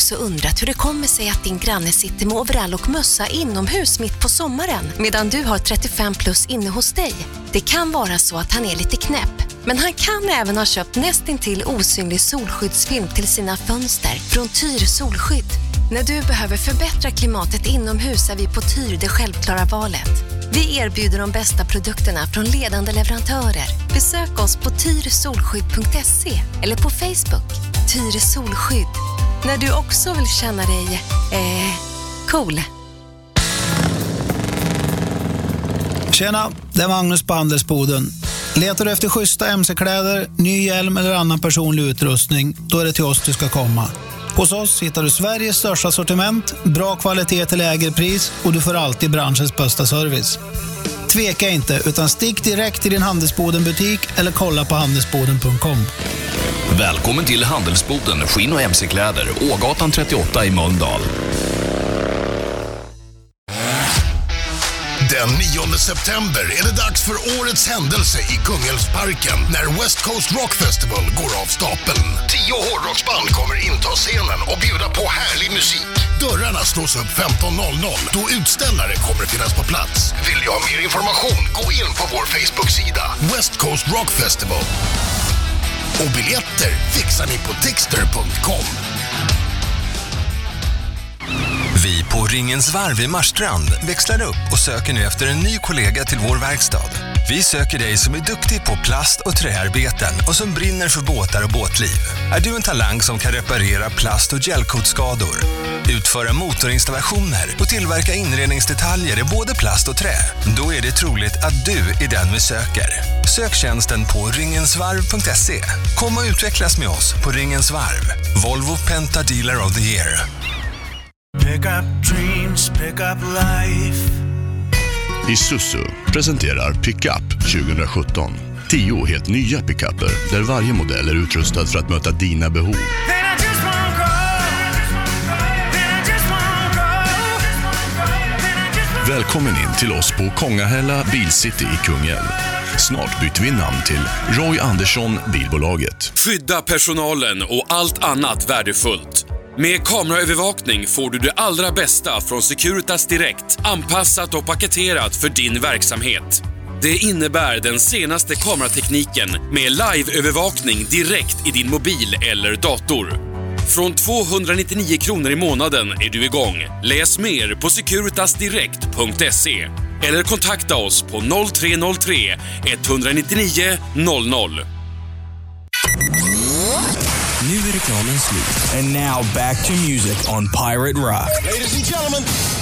Också undrat hur det kommer sig att din granne sitter med overall och mössa inomhus mitt på sommaren medan du har 35 plus inne hos dig? Det kan vara så att han är lite knäpp, men han kan även ha köpt nästintill osynlig solskyddsfilm till sina fönster från Tyr Solskydd. När du behöver förbättra klimatet inomhus är vi på Tyr det självklara valet. Vi erbjuder de bästa produkterna från ledande leverantörer. Besök oss på tyrsolskydd.se eller på Facebook. Tyr Solskydd. När du också vill känna dig, eh, cool. Tjena, det är Magnus på Handelsboden. Letar du efter schyssta mc-kläder, ny hjälm eller annan personlig utrustning, då är det till oss du ska komma. Hos oss hittar du Sveriges största sortiment, bra kvalitet till lägre pris och du får alltid branschens bästa service. Tveka inte, utan stick direkt till din Handelsboden-butik eller kolla på handelsboden.com. Välkommen till Handelsboden Skinn och mc-kläder, Ågatan 38 i Mölndal. Den 9 september är det dags för årets händelse i Kungälvsparken när West Coast Rock Festival går av stapeln. Tio hårdrocksband kommer inta scenen och bjuda på härlig musik. Dörrarna slås upp 15.00 då utställare kommer finnas på plats. Vill du ha mer information, gå in på vår Facebook-sida West Coast Rock Festival. Och biljetter fixar ni på tixter.com. Vi på Ringens Varv i Marstrand växlar upp och söker nu efter en ny kollega till vår verkstad. Vi söker dig som är duktig på plast och träarbeten och som brinner för båtar och båtliv. Är du en talang som kan reparera plast och gelcoatskador? Utföra motorinstallationer och tillverka inredningsdetaljer i både plast och trä? Då är det troligt att du är den vi söker. Sök tjänsten på ringensvarv.se. Kom och utvecklas med oss på Ringens Varv. Volvo Penta Dealer of the Year. Pick up dreams, pick up life. Isuzu presenterar Pickup 2017. Tio helt nya pickuper där varje modell är utrustad för att möta dina behov. Välkommen in till oss på Kongahälla Bilcity i Kungälv. Snart byter vi namn till Roy Andersson Bilbolaget. Skydda personalen och allt annat värdefullt. Med kameraövervakning får du det allra bästa från Securitas Direkt, anpassat och paketerat för din verksamhet. Det innebär den senaste kameratekniken med live-övervakning direkt i din mobil eller dator. Från 299 kronor i månaden är du igång. Läs mer på securitasdirekt.se eller kontakta oss på 0303 199 00. Nu är reklamen slut. And now back to music on Pirate Rock. Ladies and gentlemen.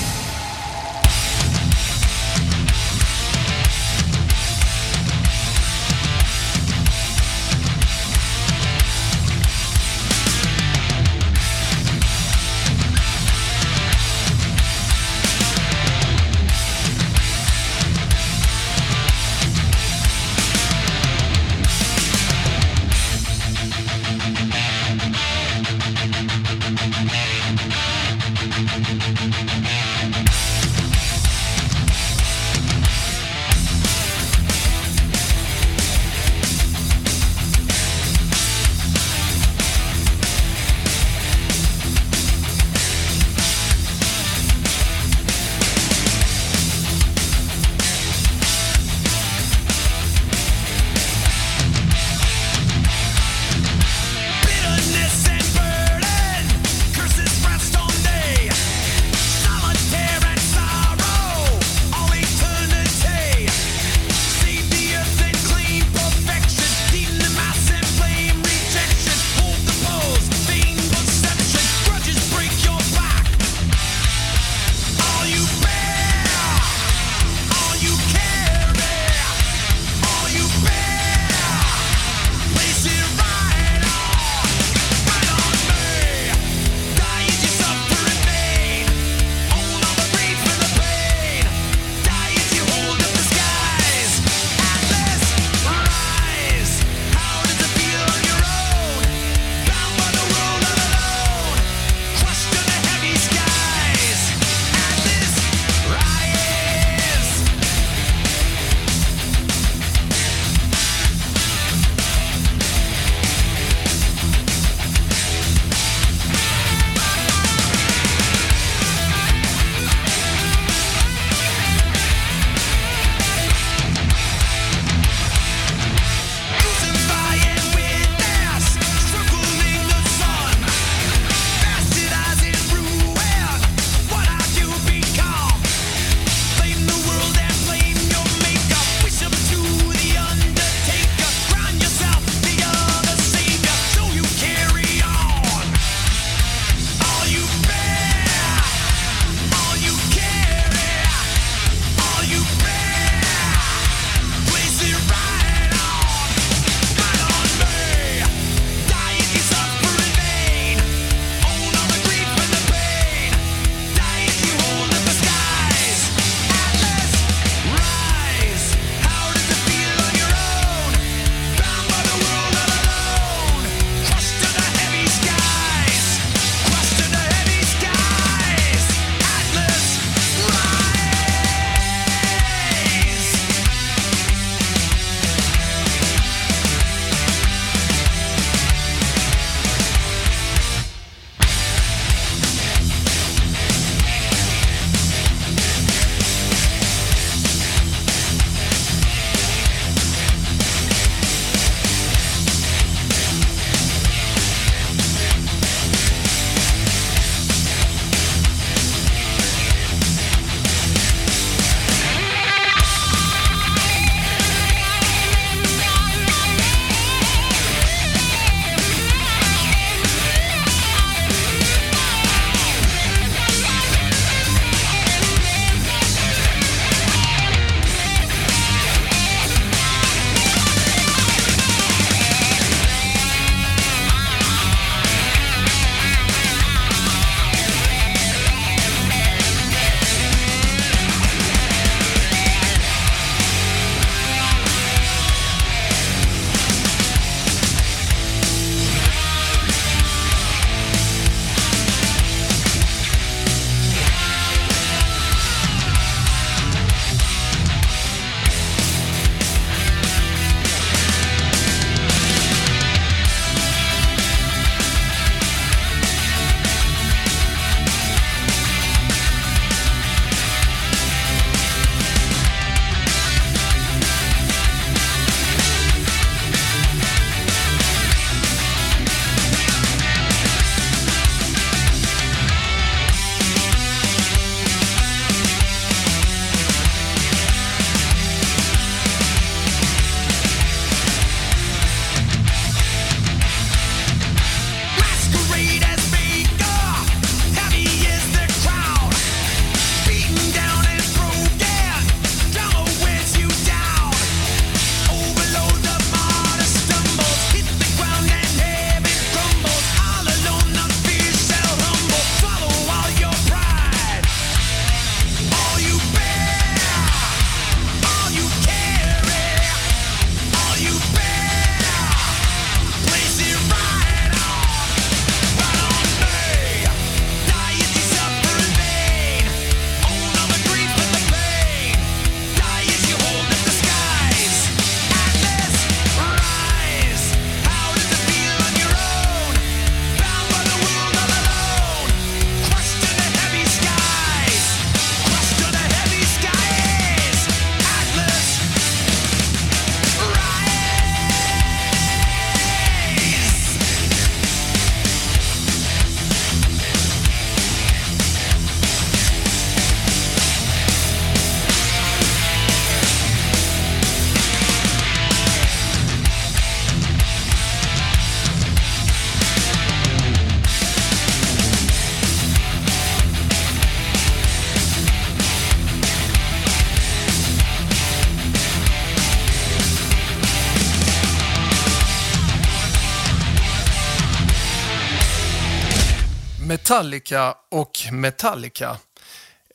Metallica och Metallica.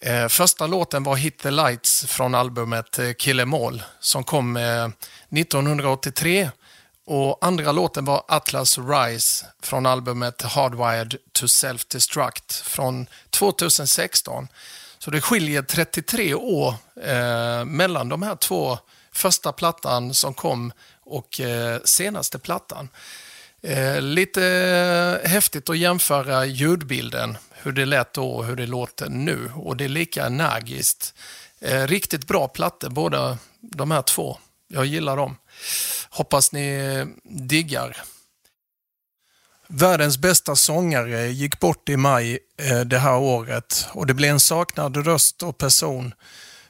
Eh, första låten var Hit the Lights från albumet eh, Kill Em All som kom eh, 1983 och andra låten var Atlas Rise från albumet Hardwired to Self-Destruct från 2016. Så det skiljer 33 år eh, mellan de här två första plattan som kom och eh, senaste plattan. Eh, lite eh, häftigt att jämföra ljudbilden, hur det lät då och hur det låter nu. Och det är lika energiskt. Eh, riktigt bra plattor, båda de här två. Jag gillar dem. Hoppas ni diggar. Världens bästa sångare gick bort i maj eh, det här året och det blev en saknad röst och person.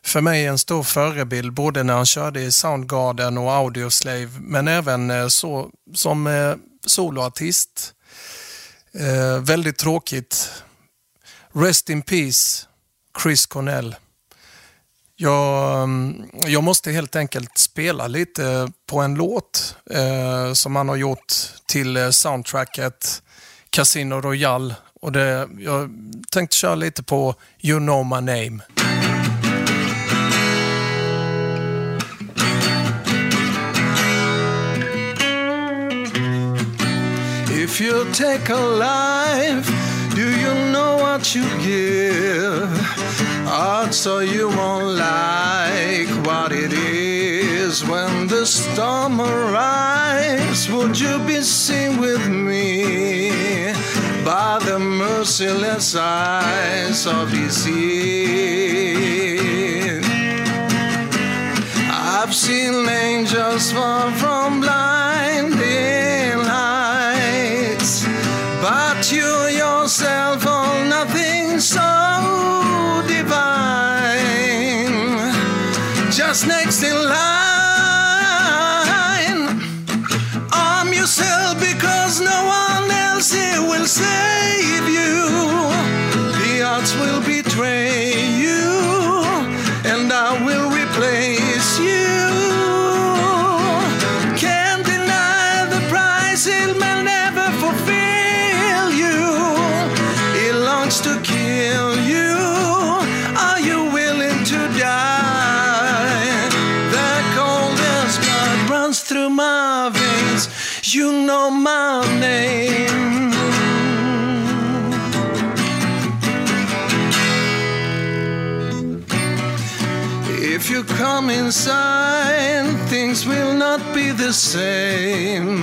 För mig en stor förebild både när han körde i Soundgarden och Audioslave men även eh, så, som soloartist. Eh, väldigt tråkigt. Rest in Peace, Chris Cornell. Jag, mm, jag måste helt enkelt spela lite på en låt eh, som han har gjort till eh, soundtracket Casino Royale. Och det, jag tänkte köra lite på You know my name. If you take a life, do you know what you give? Odds so you won't like what it is when the storm arrives. Would you be seen with me by the merciless eyes of deceit? I've seen angels fall from blinding yourself are nothing so divine. Just next in line, arm yourself because no one else here will save you. The odds will betray my veins. You know my name. If you come inside, things will not be the same.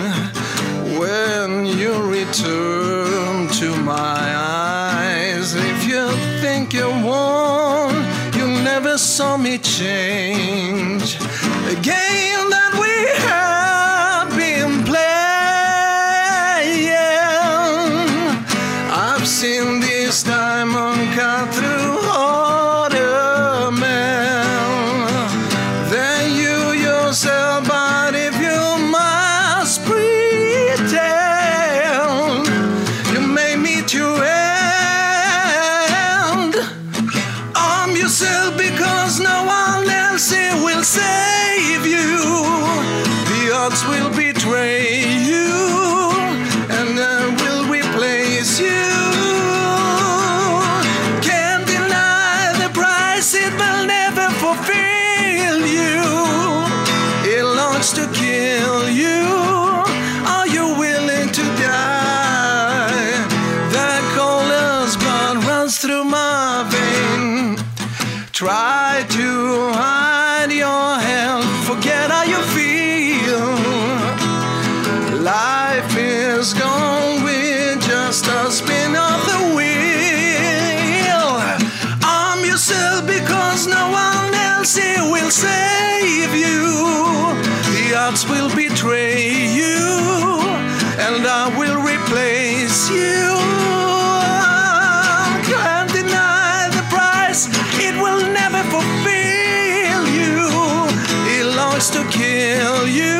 When you return to my eyes, if you think you won, you never saw me change. A game that we have Try to hide your health, forget how you feel. Life is gone with just a spin of the wheel. Arm yourself because no one else here will save you. The odds will betray you, and I will Longs to kill you.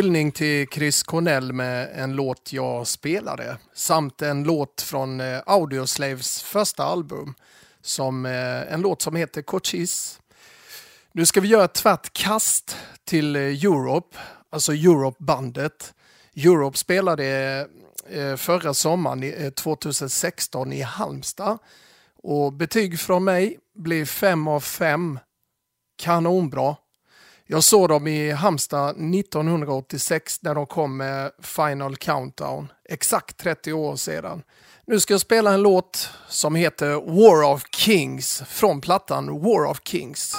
Hyllning till Chris Cornell med en låt jag spelade samt en låt från eh, Audioslaves första album som eh, en låt som heter Cochise. Nu ska vi göra ett tvärt kast till eh, Europe, alltså Europe-bandet. Europe spelade förra sommaren 2016 i Halmstad och betyg från mig blir 5 av 5. Kanonbra. Jag såg dem i Halmstad 1986 när de kom med Final Countdown. Exakt 30 år sedan. Nu ska jag spela en låt som heter War of Kings från plattan War of Kings.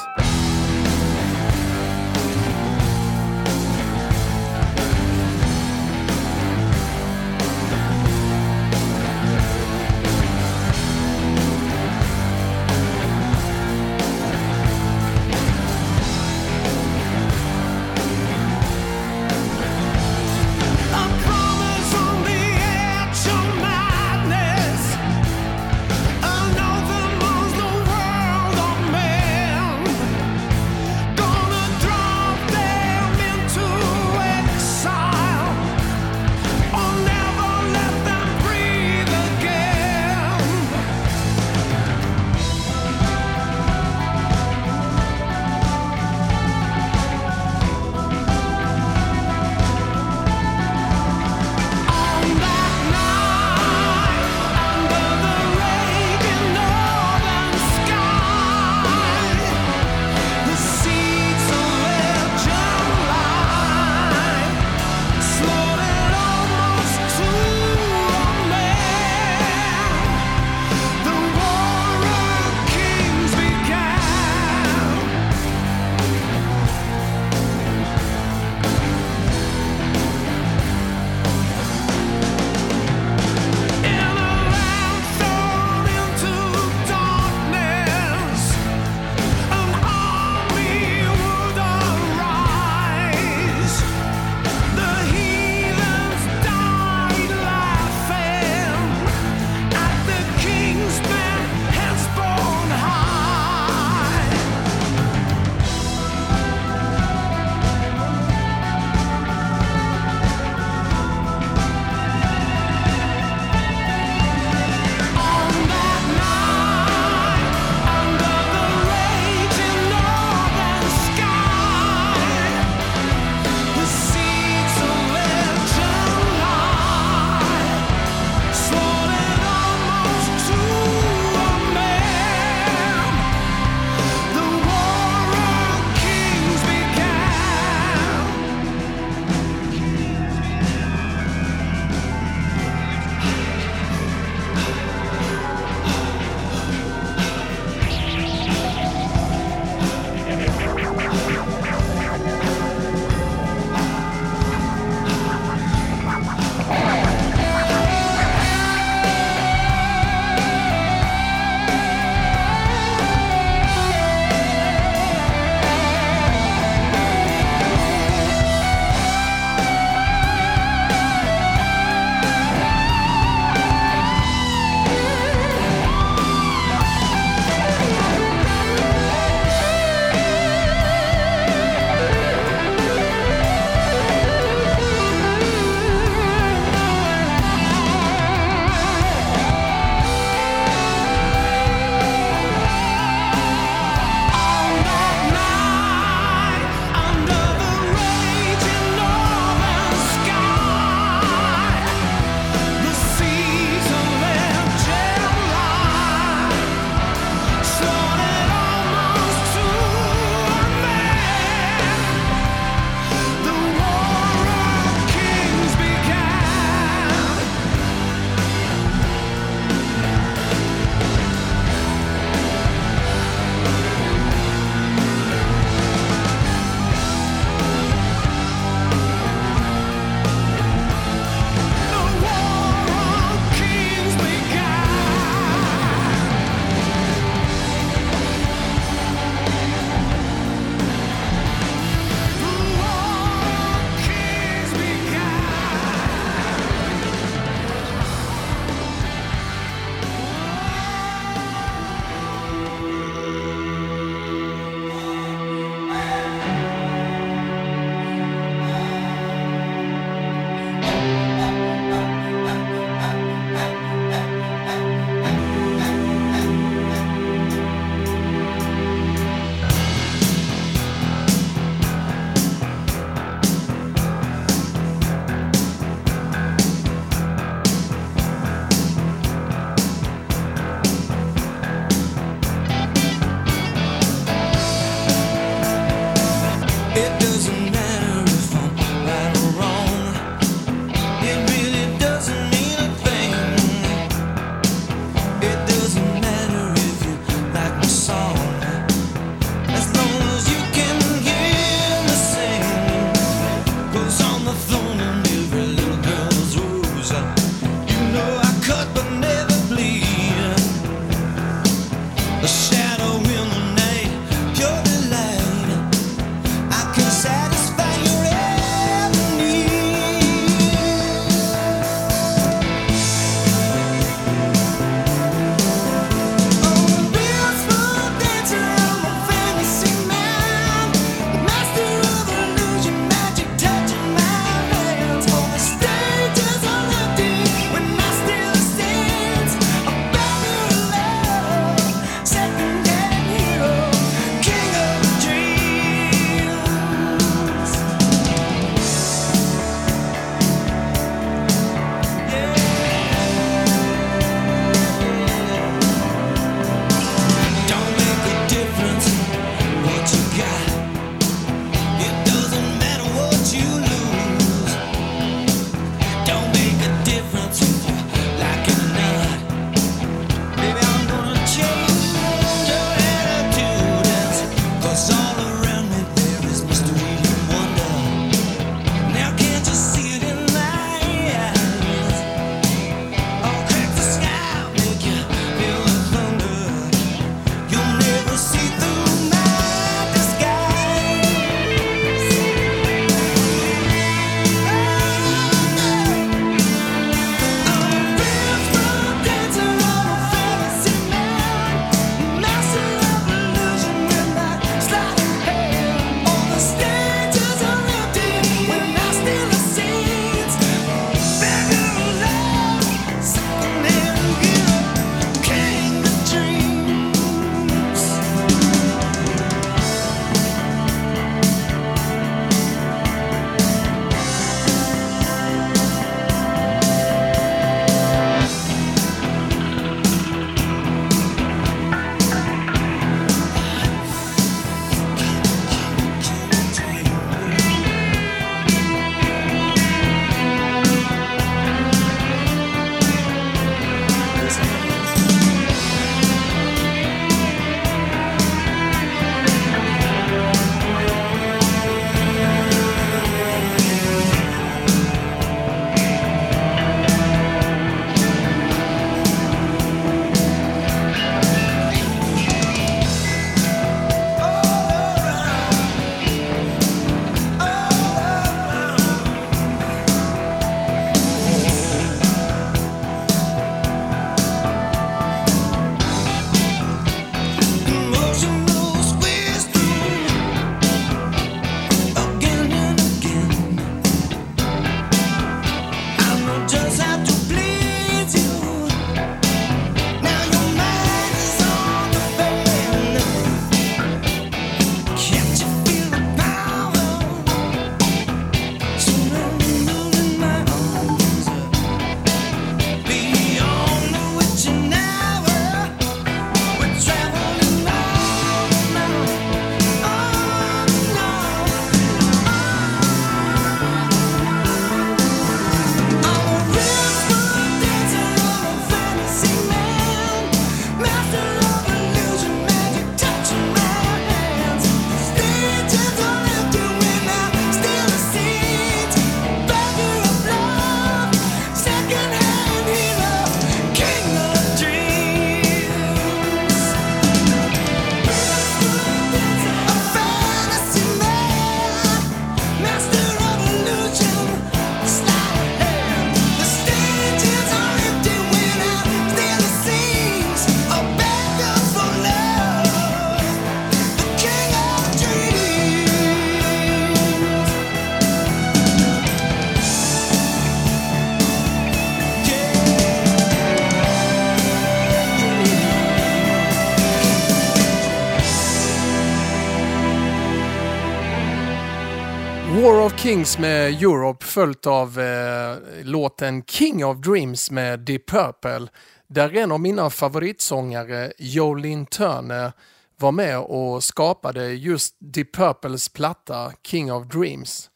Kings med Europe följt av eh, låten King of Dreams med Deep Purple där en av mina favoritsångare Jolene Turner var med och skapade just Deep Purples platta King of Dreams.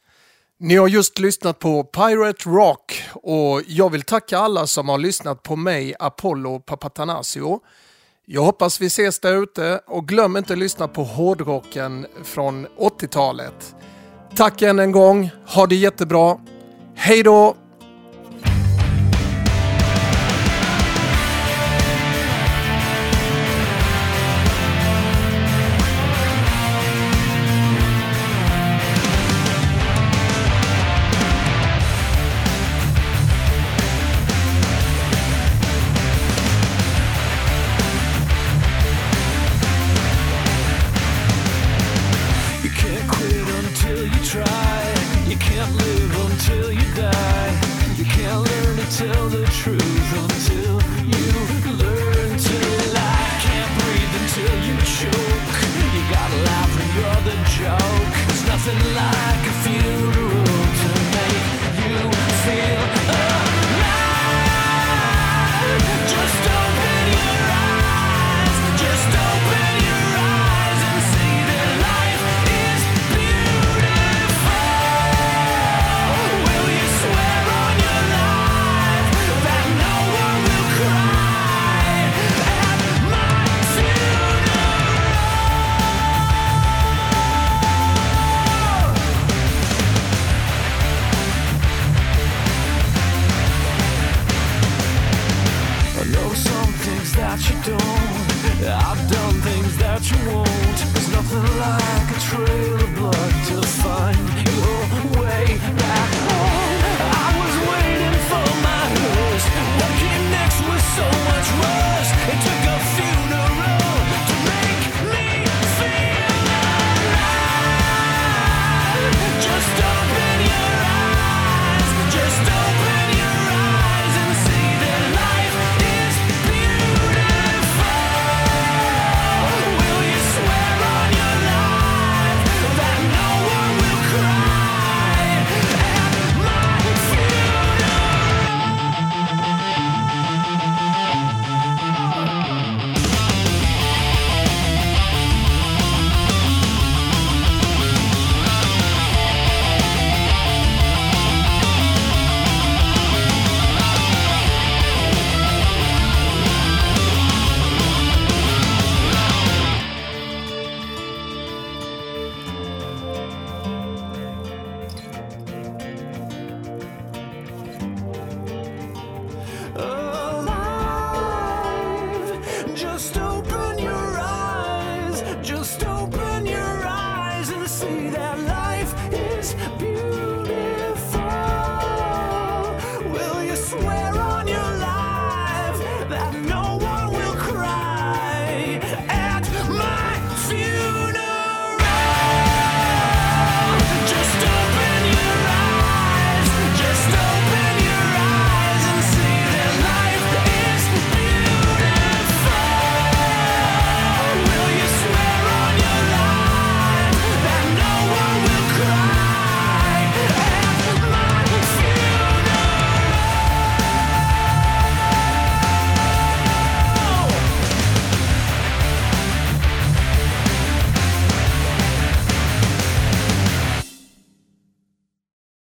Ni har just lyssnat på Pirate Rock och jag vill tacka alla som har lyssnat på mig, Apollo Papatanasio. Jag hoppas vi ses där ute och glöm inte att lyssna på hårdrocken från 80-talet. Tack än en gång, ha det jättebra. Hej då!